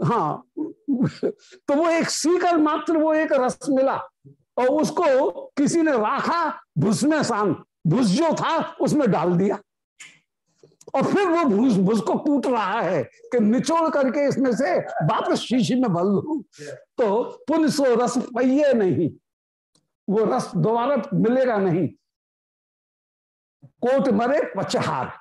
हाँ तो वो एक सीकर मात्र वो एक रस मिला और उसको किसी ने राखा भुस में शांत भुस जो था उसमें डाल दिया। और फिर वो भूस भूस को कूट रहा है कि निचोड़ करके इसमें से वापस शीशी में भर लू तो पुण्य सो रस पहिए नहीं, वो रस दोबारा मिलेगा नहीं। कोट मरे पचहार,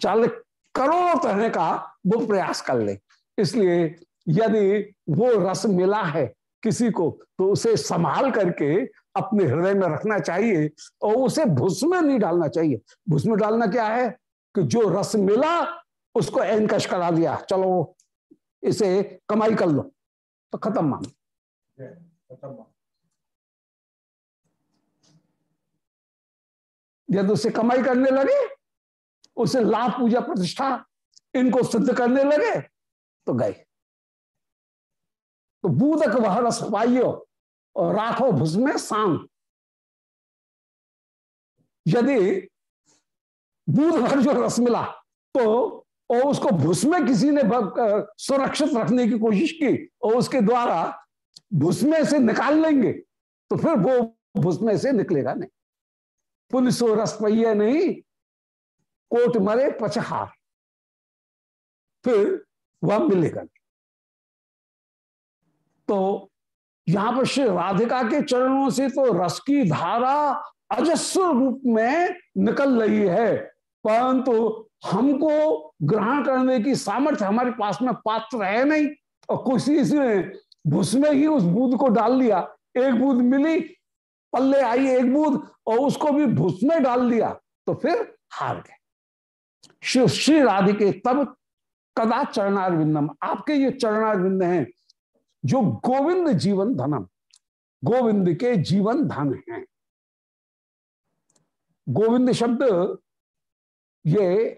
चल करोड़ों तरह का वो प्रयास कर ले। इसलिए यदि वो रस मिला है किसी को तो उसे संभाल करके अपने हृदय में रखना चाहिए और उसे भुस में नहीं डालना चाहिए। भुस में डालना क्या है? कि जो रस मिला उसको एनकश करा दिया। चलो इसे कमाई कर लो। तो खत्म मान यदि उसे कमाई करने लगे उसे लाभ पूजा प्रतिष्ठा इनको सिद्ध करने लगे तो गए। तो बूदक वह रस पाइयो और राखो भुज में शांत यदि दूध भर जो रस मिला। तो और उसको भुस में किसी ने सुरक्षित रखने की कोशिश की और उसके द्वारा भुसमे से निकाल लेंगे तो फिर वो भुसमे से निकलेगा नहीं। पुलिस रस पहिए नहीं, कोट मरे, पचहार। फिर वह मिलेगा नहीं। तो यहाँ पर श्री राधिका के चरणों से तो रस की धारा अजस्व रूप में निकल रही है। परंतु हमको ग्रहण करने की सामर्थ्य हमारे पास में पात्र है नहीं। और कुछ ने भूस में ही उस बूंद को डाल दिया। एक बूंद मिली, पल्ले आई एक बूंद, और उसको भी भूस में डाल दिया तो फिर हार गए। शिव श्री राधिके, तब कदा चरणारविंदम। आपके ये चरणारविंद हैं, जो गोविंद जीवन धनम, गोविंद के जीवन धन हैं। गोविंद शब्द ये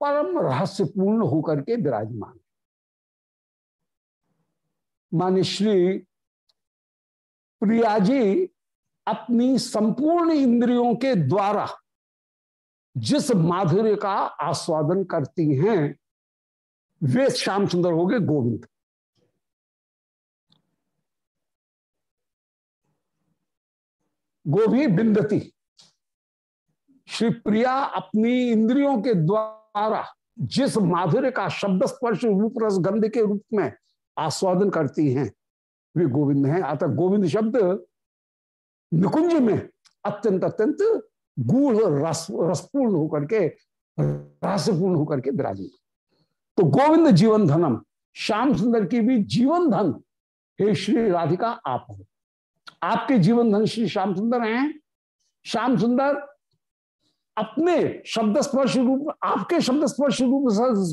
परम रहस्यपूर्ण होकर के विराजमान माने श्री प्रिया जी अपनी संपूर्ण इंद्रियों के द्वारा जिस माधुर्य का आस्वादन करती हैं, वे श्याम सुंदर हो गए गोविंद। गोभी बिंदती। श्री प्रिया अपनी इंद्रियों के द्वारा जिस माधुर्य का शब्द स्पर्श रूप रस गंध के रूप में आस्वादन करती हैं, वे गोविंद हैं। अतः गोविंद शब्द निकुंज में अत्यंत अत्यंत गूढ़, रस, रसपूर्ण होकर के, रसपूर्ण होकर के विराजी तो गोविंद जीवन धनम, श्याम सुंदर की भी जीवन धन, हे श्री राधिका, आप हो। आपके जीवन धन श्री श्याम सुंदर हैं। श्याम सुंदर अपने शब्द स्पर्श रूप आपके शब्द स्पर्श रूप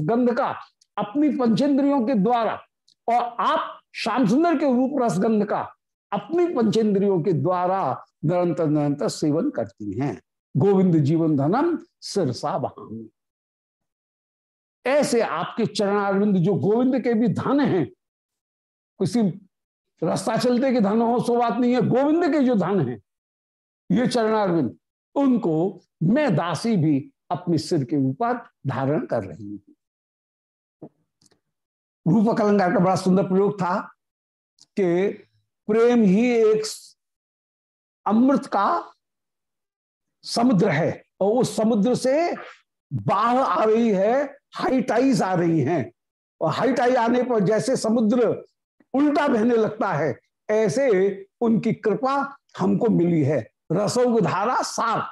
गंध का, अपनी पंचेंद्रियों के द्वारा, और आप श्याम सुंदर के रूप रसगंध का, अपनी पंचेंद्रियों के द्वारा निरंतर निरंतर सेवन करती हैं। गोविंद जीवन धनम सिरसा बहानी ऐसे आपके चरणारविंद जो गोविंद के भी धन हैं, किसी रास्ता चलते के धन हो, सो बात नहीं है। गोविंद के जो धन हैं, ये चरणारविंद उनको मैं दासी भी अपने सिर के ऊपर धारण कर रही हूँ। रूप कलंकार का बड़ा सुंदर प्रयोग था कि प्रेम ही एक अमृत का समुद्र है और उस समुद्र से बाढ़ आ रही है हाईटाइज आ रही हैं। और हाईटाई आने पर जैसे समुद्र उल्टा बहने लगता है, ऐसे उनकी कृपा हमको मिली है। रसोग धारा सार।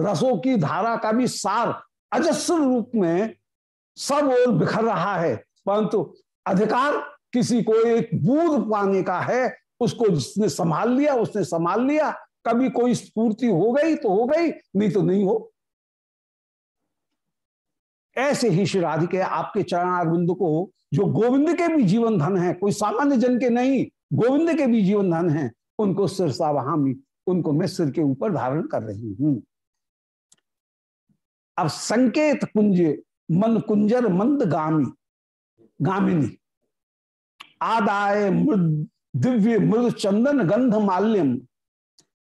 रसों की धारा का भी सार अजस्र रूप में सब ओर बिखर रहा है। परंतु अधिकार किसी को एक बूंद पाने का है, उसको जिसने संभाल लिया, उसने संभाल लिया। कभी कोई स्फूर्ति हो गई तो हो गई, नहीं तो नहीं हो। ऐसे ही श्री राधिके आपके चरणारविंद को, जो गोविंद के भी जीवन धन है, कोई सामान्य जन के नहीं, गोविंद के भी जीवन धन है, उनको सिरसा वहाँ उनको मैं सिर के ऊपर धारण कर रही हूँ। अब संकेत कुंज, मन कुंजर, मंद गामी, गामिनी। आदाय, मृद, दिव्य, मृद चंदन, गंध माल्यम।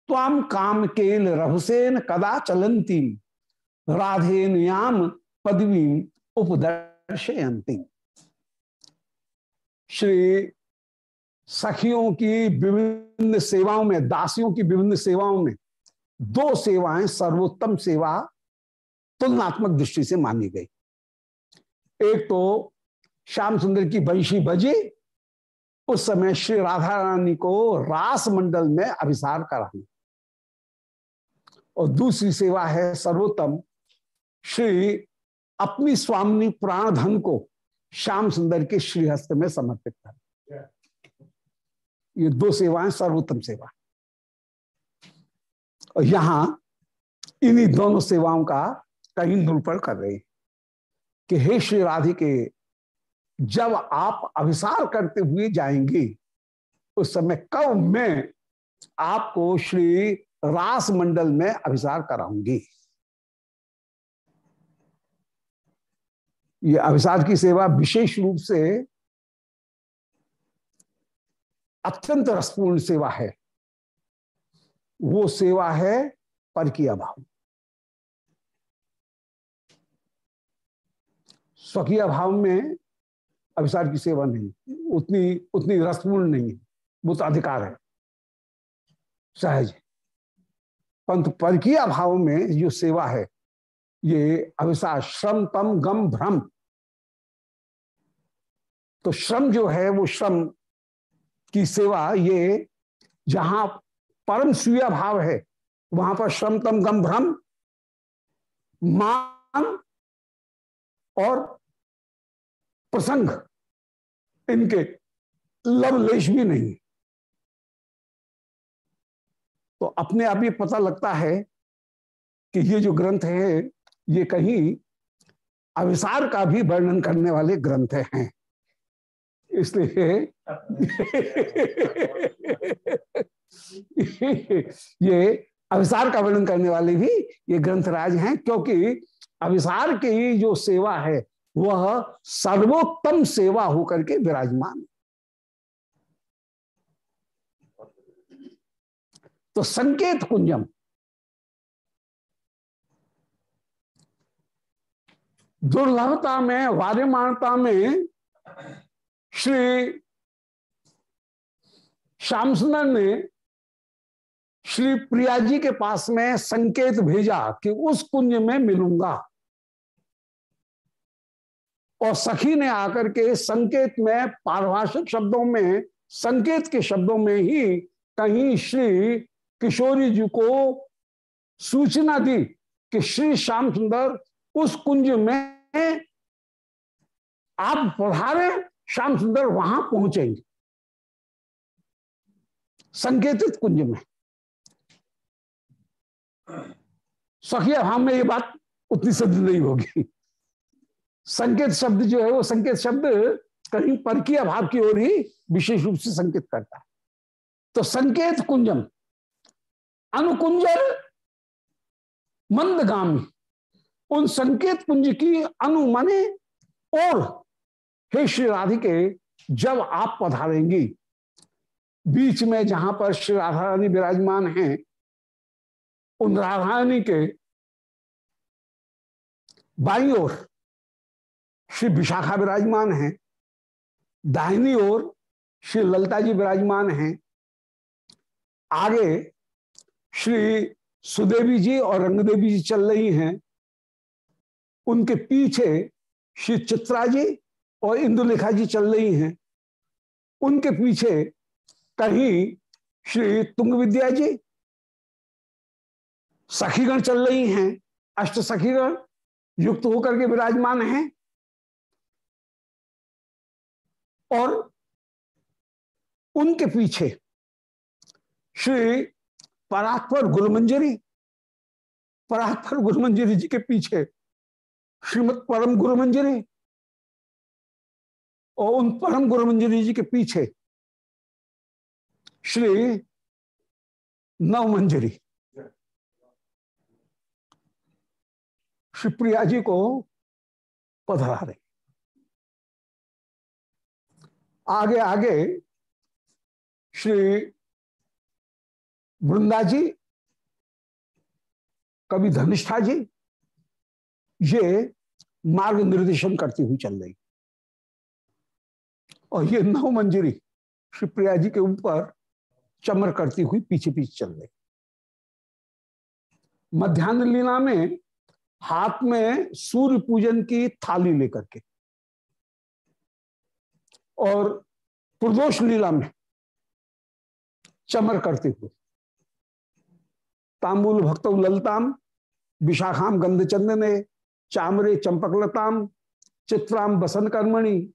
ताम काम केल रहुसेन, कदा चलंती राधे नियाम पदवी उपदर्शयंती श्री सखियों की विभिन्न सेवाओं में, दासियों की विभिन्न सेवाओं में, दो सेवाएँ सर्वोत्तम सेवा तुलनात्मक दृष्टि से मानी गई। एक तो श्याम सुंदर की बंशी बजी, उस समय श्री राधा रानी को रास मंडल में अभिसार कराना। और दूसरी सेवा है सर्वोत्तम, श्री अपनी स्वामी प्राण धन को श्याम सुंदर के श्रीहस्त में समर्पित कर ये दो सेवाएँ सर्वोत्तम सेवा। और यहाँ इन्हीं दोनों सेवाओं का कहीं निरूपण कर रहे कि हे श्री राधिके, जब आप अभिसार करते हुए जाएँगे, उस समय कब मैं आपको श्री रास मंडल में अभिसार कराऊँगी? ये अभिसार की सेवा विशेष रूप से अत्यंत रसपूर्ण सेवा है। वो सेवा है पर की अभाव। स्वकीय भाव में अभिसार की सेवा नहीं, उतनी उतनी रसपूर्ण नहीं है वो तो अधिकार है। सहज परंतु परकीय भाव में जो सेवा है, ये अभिसार श्रम तम गम भ्रम। तो श्रम जो है, वो श्रम की सेवा ये जहाँ परम सुया भाव है, वहाँ पर श्रम तम गम भ्रम मान और प्रसंग, इनके लवलेश भी नहीं। तो अपने आप ये पता लगता है कि ये जो ग्रंथ है, ये कहीं अविसार का भी वर्णन करने वाले ग्रंथ हैं। इसलिए ये अभिसार का वर्णन करने वाले भी ये ग्रंथराज हैं, क्योंकि अभिसार की जो सेवा है, वह सर्वोत्तम सेवा होकर के विराजमान तो संकेत कुंजम। दुर्लभता में वार्यमानता में श्री श्याम सुंदर ने श्री प्रिया जी के पास में संकेत भेजा कि उस कुंज में मिलूँगा। और सखी ने आकर के संकेत में पारिभाषिक शब्दों में, संकेत के शब्दों में ही कहीं श्री किशोरी जी को सूचना दी कि श्री श्याम सुंदर उस कुंज में आप पधारे। श्याम सुंदर वहाँ पहुँचेंगे। संकेतित कुंज में। सखिया भाव में ये बात उतनी सिद्ध नहीं होगी। संकेत शब्द जो है, वो संकेत शब्द कहीं पर की अभाव की ओर ही विशेष रूप से संकेत करता है। तो संकेत कुंजम, अनुकुंजर मंदगामी, उन संकेत कुंज की अनुमाने और हे श्री राधिके, जब आप पधारेंगी, बीच में जहाँ पर श्री राधा रानी विराजमान हैं, उन राधा रानी के बाई ओर श्री विशाखा विराजमान हैं, दाहिनी ओर श्री ललता जी विराजमान हैं, आगे श्री सुदेवी जी और रंगदेवी जी चल रही हैं, उनके पीछे श्री चित्रा जी और इंदुलेखा जी चल रही हैं। उनके पीछे कहीं श्री तुंग विद्या जी, सखीगण चल रही हैं। अष्ट सखीगण युक्त होकर के विराजमान हैं। और उनके पीछे श्री परात्पर गुरुमंजरी परात्पर गुरुमंजरी जी के पीछे श्रीमद परम गुरुमंजरी और उन परम गुरु मंजरी जी के पीछे श्री नव नवमंजरी शिवप्रिया जी को पधरा। रहे आगे आगे श्री वृंदा जी, कवि धनिष्ठा जी, ये मार्ग निर्देशन करती हुई चल रही। और ये नव मंजरी शिवप्रिया जी के ऊपर चमर करती हुई पीछे पीछे चल रही मध्यान्ह लीला में हाथ में सूर्य पूजन की थाली लेकर के और प्रदोष लीला में चमर करते हुए तांबुल भक्त ललताम, विशाखाम गंध चंदने चामरे चंपकलताम, चित्राम बसन कर्मणि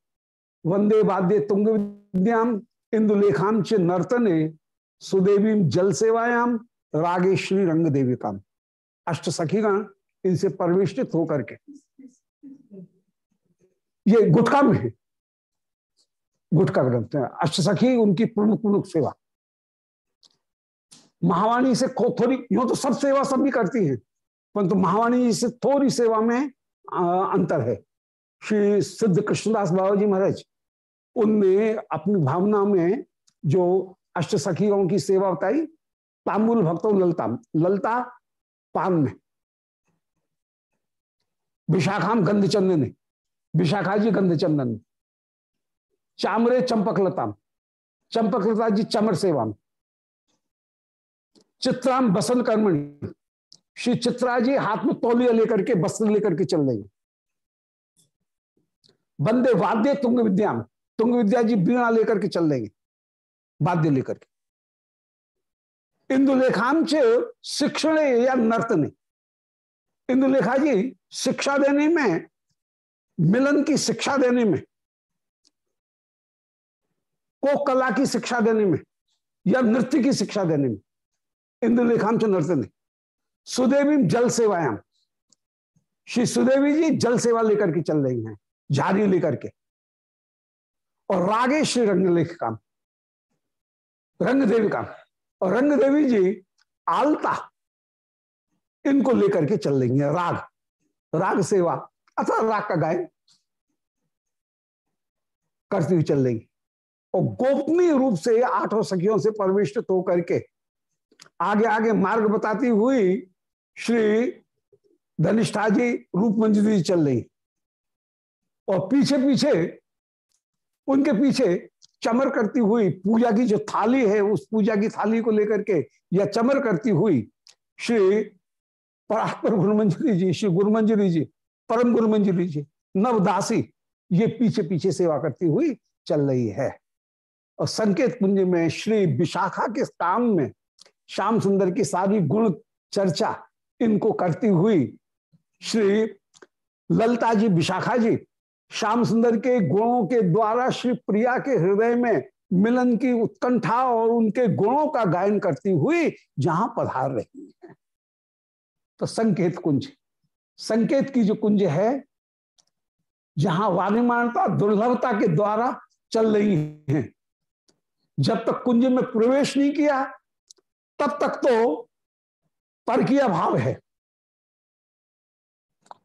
वंदे वाद्य तुंग विद्याम इंदुलेखाम च नर्तने सुदेवी जल सेवायाम रागे श्री रंग देविकाम। अष्ट सखीगण इनसे परविष्टित होकर के। ये गुटका में है। गुटका ग्रंथ है। अष्ट सखी उनकी प्रमुख प्रमुख सेवा। महावाणी से थोड़ी यो तो सब सेवा सब भी करती है परंतु तो महावाणी से थोड़ी सेवा में आ, अंतर है। श्री सिद्ध कृष्णदास बाबा जी महाराज उनने अपनी भावना में जो अष्ट सखियों की सेवा बताई तांबुल भक्तों ललता ललता पान में। विशाखाम गंध चंदन विशाखा जी गंध चंदन चामरे चंपक लताम चंपक लता जी चमर सेवा में चित्राम बसंत कर्मणि, श्री चित्रा जी हाथ में तौलिया लेकर के, वस्त्र लेकर के चल रही। बंदे वाद्य तुंग विद्या तुंग विद्या जी बीणा लेकर के चल देंगे, वाद्य लेकर के। इंदुलेखांच शिक्षण या नर्तने। इंदुलेखा जी, शिक्षा देने में, मिलन की शिक्षा देने में को कला की शिक्षा देने में, या नृत्य की शिक्षा देने में इंदुलेखाम च नर्तने। सुदेवी जल सेवायाम। श्री सुदेवी जी जल सेवा लेकर के चल रही हैं झाड़ी लेकर के। और रागे श्री रंगलेख काम। रंग देवी काम। और रंग देवी जी आलता, इनको लेकर के चल है राग। राग सेवा, अथवा राग का गायन करती हुई चल रही। और गोपनीय रूप से आठों सखियों से परविष्ट होकर के आगे आगे मार्ग बताती हुई श्री धनिष्ठा जी रूप मंजरी चल रही। और पीछे पीछे उनके पीछे चमर करती हुई पूजा की जो थाली है, उस पूजा की थाली को लेकर के या चमर करती हुई श्री परात्पर गुरुमंजरी जी, श्री गुरुमंजरी जी, परम गुरुमंजरी जी, नवदासी, ये पीछे पीछे सेवा करती हुई चल रही है। और संकेत पुंज में श्री विशाखा के काम में श्याम सुंदर की सारी गुण चर्चा इनको करती हुई श्री ललता जी, विशाखा जी श्याम सुंदर के गुणों के द्वारा श्री प्रिया के हृदय में मिलन की उत्कंठा और उनके गुणों का गायन करती हुई जहाँ पधार रही है। तो संकेत कुंज, संकेत की जो कुंज है, जहाँ वाणिमानता दुर्लभता के द्वारा चल रही है। जब तक कुंज में प्रवेश नहीं किया, तब तक तो पर की अभाव है।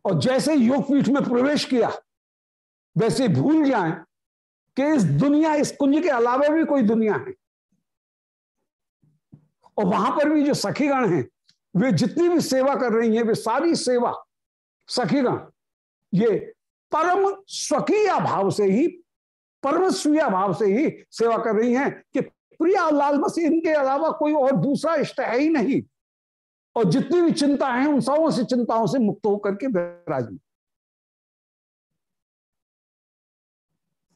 और जैसे योग पीठ में प्रवेश किया वैसे भूल जाएँ कि इस दुनिया, इस कुंज के अलावा भी कोई दुनिया है। और वहाँ पर भी जो सखीगण हैं, वे जितनी भी सेवा कर रही हैं, वे सारी सेवा सखीगण, ये परम स्वकीय भाव से ही, परम स्वीय भाव से ही सेवा कर रही हैं कि प्रिया लाल बस इनके अलावा कोई और दूसरा इष्ट है ही नहीं। और जितनी भी चिंता है, उन सबों से चिंताओं से मुक्त होकर के विराजमान।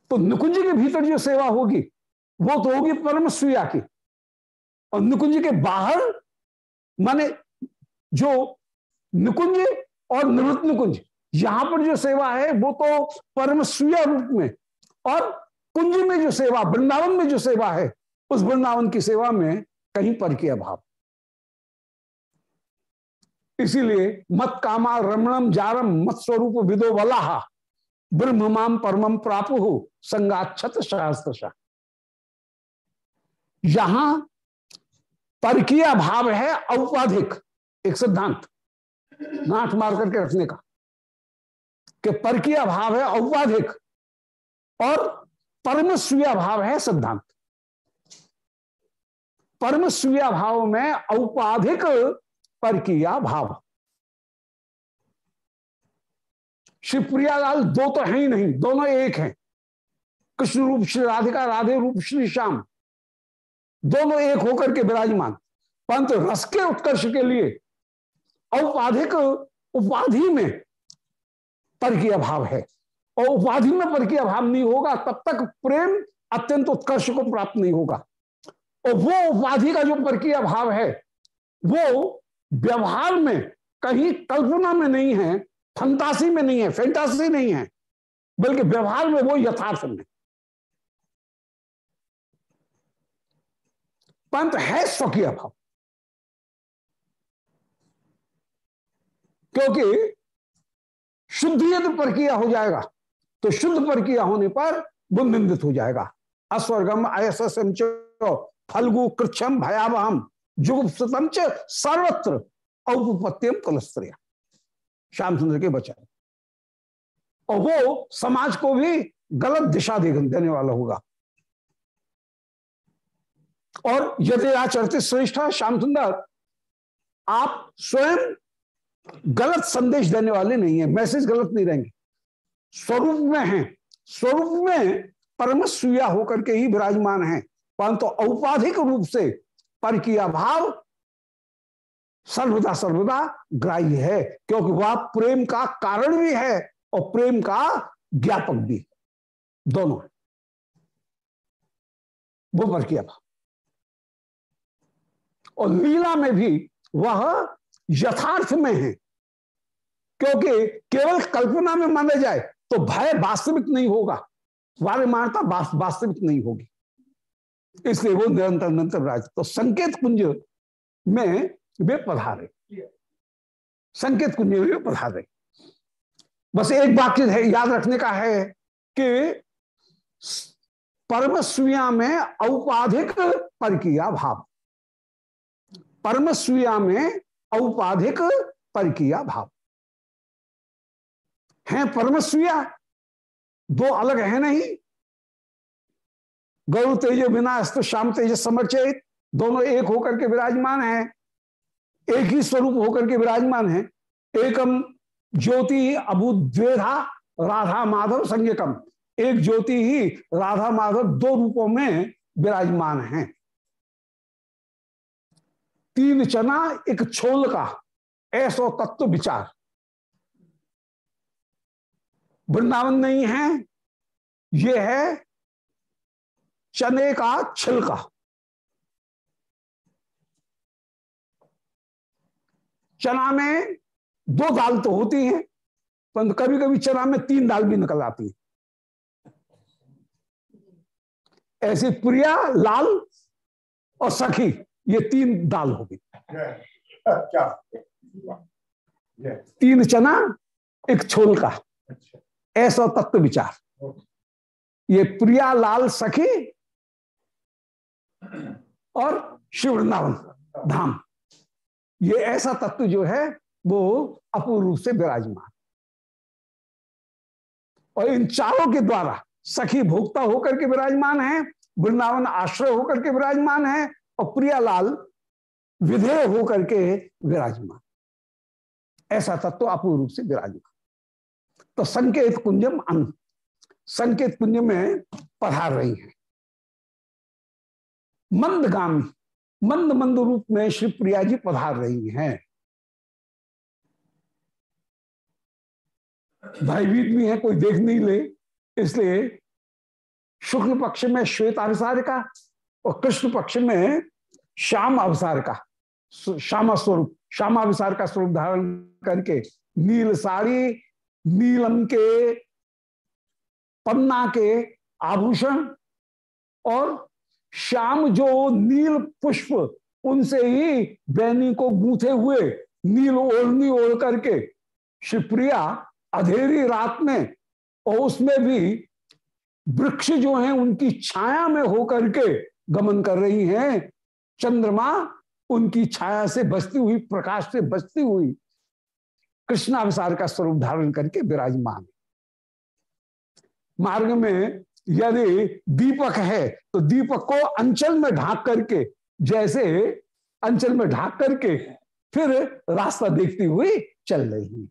तो निकुंज के भीतर जो सेवा होगी, वो तो होगी परम सुया की। और निकुंज के बाहर, माने जो निकुंज और निवृत्त निकुंज, यहाँ पर जो सेवा है, वो तो परम सुया रूप में। और कुंज में जो सेवा, वृंदावन में जो सेवा है, उस वृंदावन की सेवा में कहीं पर के अभाव। इसीलिए मत कामा रमणम जारम मत स्वरूप विदो वलाहा। ब्रह्म माम परमम प्रापु संगाक्षत शास्त्र यहाँ परकीय भाव है औपाधिक, एक सिद्धांत नाथ मार करके रखने का, कि परकीय भाव है औपाधिक और परमस्वीय भाव है सिद्धांत। परम परमस्वीय भाव में औपाधिक परकीय भाव श्री प्रियालाल दो तो है ही नहीं, दोनों एक हैं। कृष्ण रूप श्री राधिका, राधे रूप श्री श्याम। दोनों एक होकर के विराजमान। परंतु रस के उत्कर्ष के लिए औपाधिक उपाधि में पर की अभाव है। और उपाधि में पर की अभाव नहीं होगा, तब तक प्रेम अत्यंत उत्कर्ष को प्राप्त नहीं होगा। और वो उपाधि का जो पर की अभाव है, वो व्यवहार में कहीं कल्पना में नहीं है फंतासी में नहीं है, फेंटासी नहीं है, बल्कि व्यवहार में वो यथार्थ में पंत है स्वकीय भाव। क्योंकि शुद्ध यदि प्रक्रिया हो जाएगा तो शुद्ध प्रक्रिया होने पर वो निंदित हो जाएगा। अस्वर्गम अयसम फलगु कृक्षम भयावहम जुगुप्सतम सर्वत्र औपत्यम कलस्त्रिया। श्यामचंद्र के बचाए और वो समाज को भी गलत दिशा देने वाला होगा। और यदि आचरते श्रेष्ठ श्याम सुंदर, आप स्वयं गलत संदेश देने वाले नहीं है, मैसेज गलत नहीं रहेंगे। स्वरूप में है। स्वरूप में परम सुया होकर के ही विराजमान है। परंतु औपाधिक रूप से पर की अभाव सर्वदा सर्वदा ग्राह्य है, क्योंकि वह प्रेम का कारण भी है और प्रेम का ज्ञापक भी दोनों है। वो पर की अभाव और लीला में भी वह यथार्थ में है, क्योंकि केवल कल्पना में माना जाए तो भय वास्तविक नहीं होगा वारे मारता वास्तविक नहीं होगी। इसलिए वो निरंतर निरंतर राज तो संकेत कुंज में वे पधारे। संकेत कुंज में वे पधारे। बस एक वाक्य है, याद रखने का है कि परमस्विया में औपाधिक परकिया भाव। परमस्विया में औपाधिक परकिया भाव। है परमस्विया? दो अलग है नहीं। गौर तेज विनाश श्याम तेज समर्चित, दोनों एक होकर के विराजमान है। एक ही स्वरूप होकर के विराजमान है। एकम ज्योति अबुद्वेधा राधा माधव संज्ञकम। एक ज्योति ही राधा माधव दो रूपों में विराजमान है। तीन चना, एक छोल का ऐसो तत्व विचार। वृंदावन नहीं है, ये है चने का छिलका। चना में दो दाल तो होती है परंतु कभी कभी चना में तीन दाल भी निकल आती है। ऐसी प्रिया लाल और सखी ये तीन दाल होगी तीन चना एक छोल का। ऐसा तत्व विचार। ये प्रिया लाल सखी और शिव वृंदावन धाम। ये ऐसा तत्व जो है, वो अपूर्ण रूप से विराजमान। और इन चारों के द्वारा सखी भोक्ता होकर के विराजमान है, वृंदावन आश्रय होकर के विराजमान है, और प्रियालाल विधेय होकर के विराजमान। ऐसा तत्व अपूर्ण रूप से विराजमान। तो संकेत कुंजम अंग संकेत कुंज में पधार रही है। मंदगामी मंद मंद रूप में श्री प्रिया जी पधार रही हैं। भयभीत भी है, कोई देख नहीं ले। इसलिए शुक्ल पक्ष में श्वेत अवसार का और कृष्ण पक्ष में श्याम अवसार का। श्यामा स्वरूप, श्यामा विसार का स्वरूप धारण करके नील साड़ी, नीलम के, पन्ना के आभूषण और श्याम जो नील पुष्प उनसे ही बैनी को गूंथे हुए नील ओढ़नी ओढ़ करके, शिवप्रिया अधेरी रात में और उसमें भी वृक्ष जो हैं उनकी छाया में होकर के गमन कर रही हैं, चंद्रमा उनकी छाया से बचती हुई, प्रकाश से बचती हुई कृष्णावसार का स्वरूप धारण करके विराजमान मार्ग में यदि दीपक है तो दीपक को अंचल में ढाक करके, जैसे अंचल में ढाक करके, फिर रास्ता देखती हुई चल रही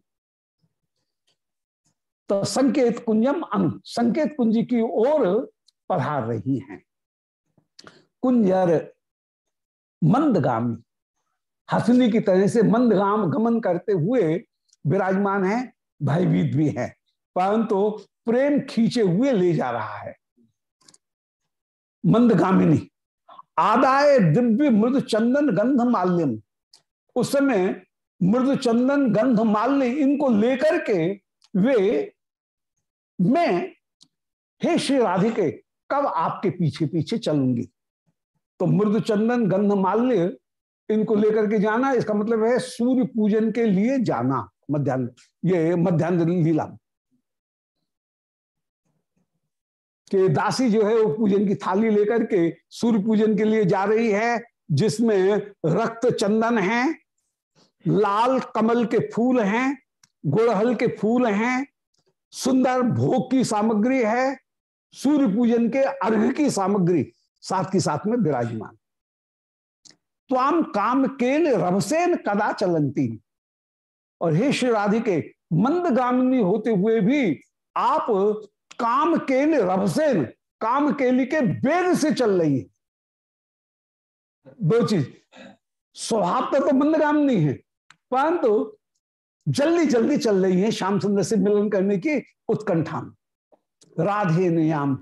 तो संकेत कुंजम अनु संकेत कुंजी की ओर पधार रही हैं। कुंजर मंदगामी, हसनी की तरह से मंदगाम गमन करते हुए विराजमान है, भयभीत भी है। परंतु प्रेम खींचे हुए ले जा रहा है। मंदगामिनी, आदाय दिव्य मृद चंदन गंध माल्यम। उस समय मृद चंदन गंध माल्य इनको लेकर के वे, मैं, हे श्री राधिके, कब आपके पीछे पीछे चलूँगी? तो मृद चंदन गंध माल्य इनको लेकर के जाना, इसका मतलब है सूर्य पूजन के लिए जाना, मध्यान्ह, ये मध्यान्ह लीला। कि दासी जो है वो पूजन की थाली लेकर के सूर्य पूजन के लिए जा रही है, जिसमें रक्त चंदन है, लाल कमल के फूल हैं, गुड़हल के फूल हैं, सुंदर भोग की सामग्री है, सूर्य पूजन के अर्घ की सामग्री, साथ के साथ में विराजमान। त्वाम काम केन रभसेन कदा चलंती। और हे श्री राधिके मंदगामिनी होते हुए भी आप काम केन रभसेन काम केली के वेग से चल रही है। दो चीज़, स्वभाव तो मंदगामिनी है, परंतु जल्दी जल्दी चल रही है श्याम सुंदर से मिलन करने की उत्कंठा राधे नियाम,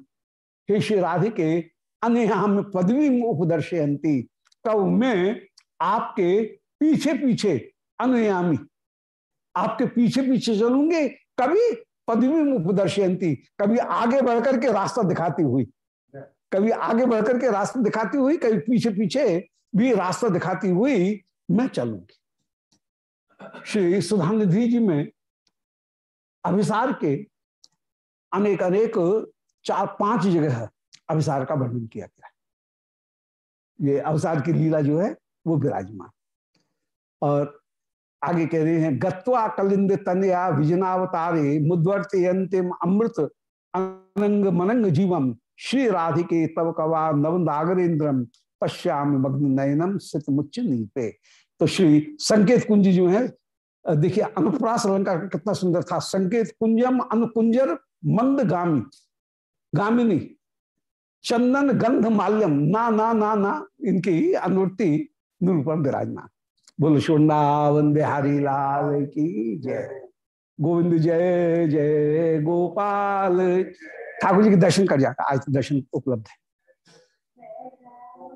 हे श्री राधे के अनयाम पदवी उपदर्शयंती तब मैं आपके पीछे पीछे अनुयामी, आपके पीछे पीछे चलूँगे, कभी पदवी उपदर्शयंती कभी आगे बढ़कर के रास्ता दिखाती हुई। कभी आगे बढ़कर के रास्ता दिखाती हुई, कभी पीछे पीछे भी रास्ता दिखाती हुई मैं चलूँगी। श्री सुधानिधि जी में अभिसार के अनेक अनेक चार पाँच जगह अभिसार का वर्णन किया गया ये अवसार की लीला जो है, वो विराजमान। और आगे कह रहे हैं, गत्वा कलिंद तनया विजनावतारे मुद्वर्त अंतिम अमृत अनंग मनंग जीवम। श्री राधिके तव कवा नव नागरेन्द्रम पश्याम मग्न नयनम सित मुच्च नीपे तो श्री संकेत कुंज जो है, देखिए, अनुप्रास अलंकार कितना सुंदर था। संकेत कुंजम अनुकुंजर मंद गामी गामिनी, चंदन गंध माल्यम, ना ना ना ना, इनकी अनुवृत्ति निरूपण विराजमान। बोलो शुंडावन बिहारी लाल की जय। गोविंद जय जय गोपाल। ठाकुर जी के दर्शन कर जाता, आज तो दर्शन उपलब्ध है।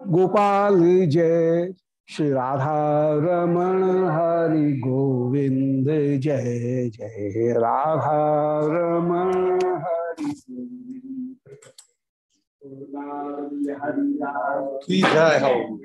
गोपाल जय, श्री राधा रमण हरि गोविंद जय जय राधा रमण हरि की जय हो।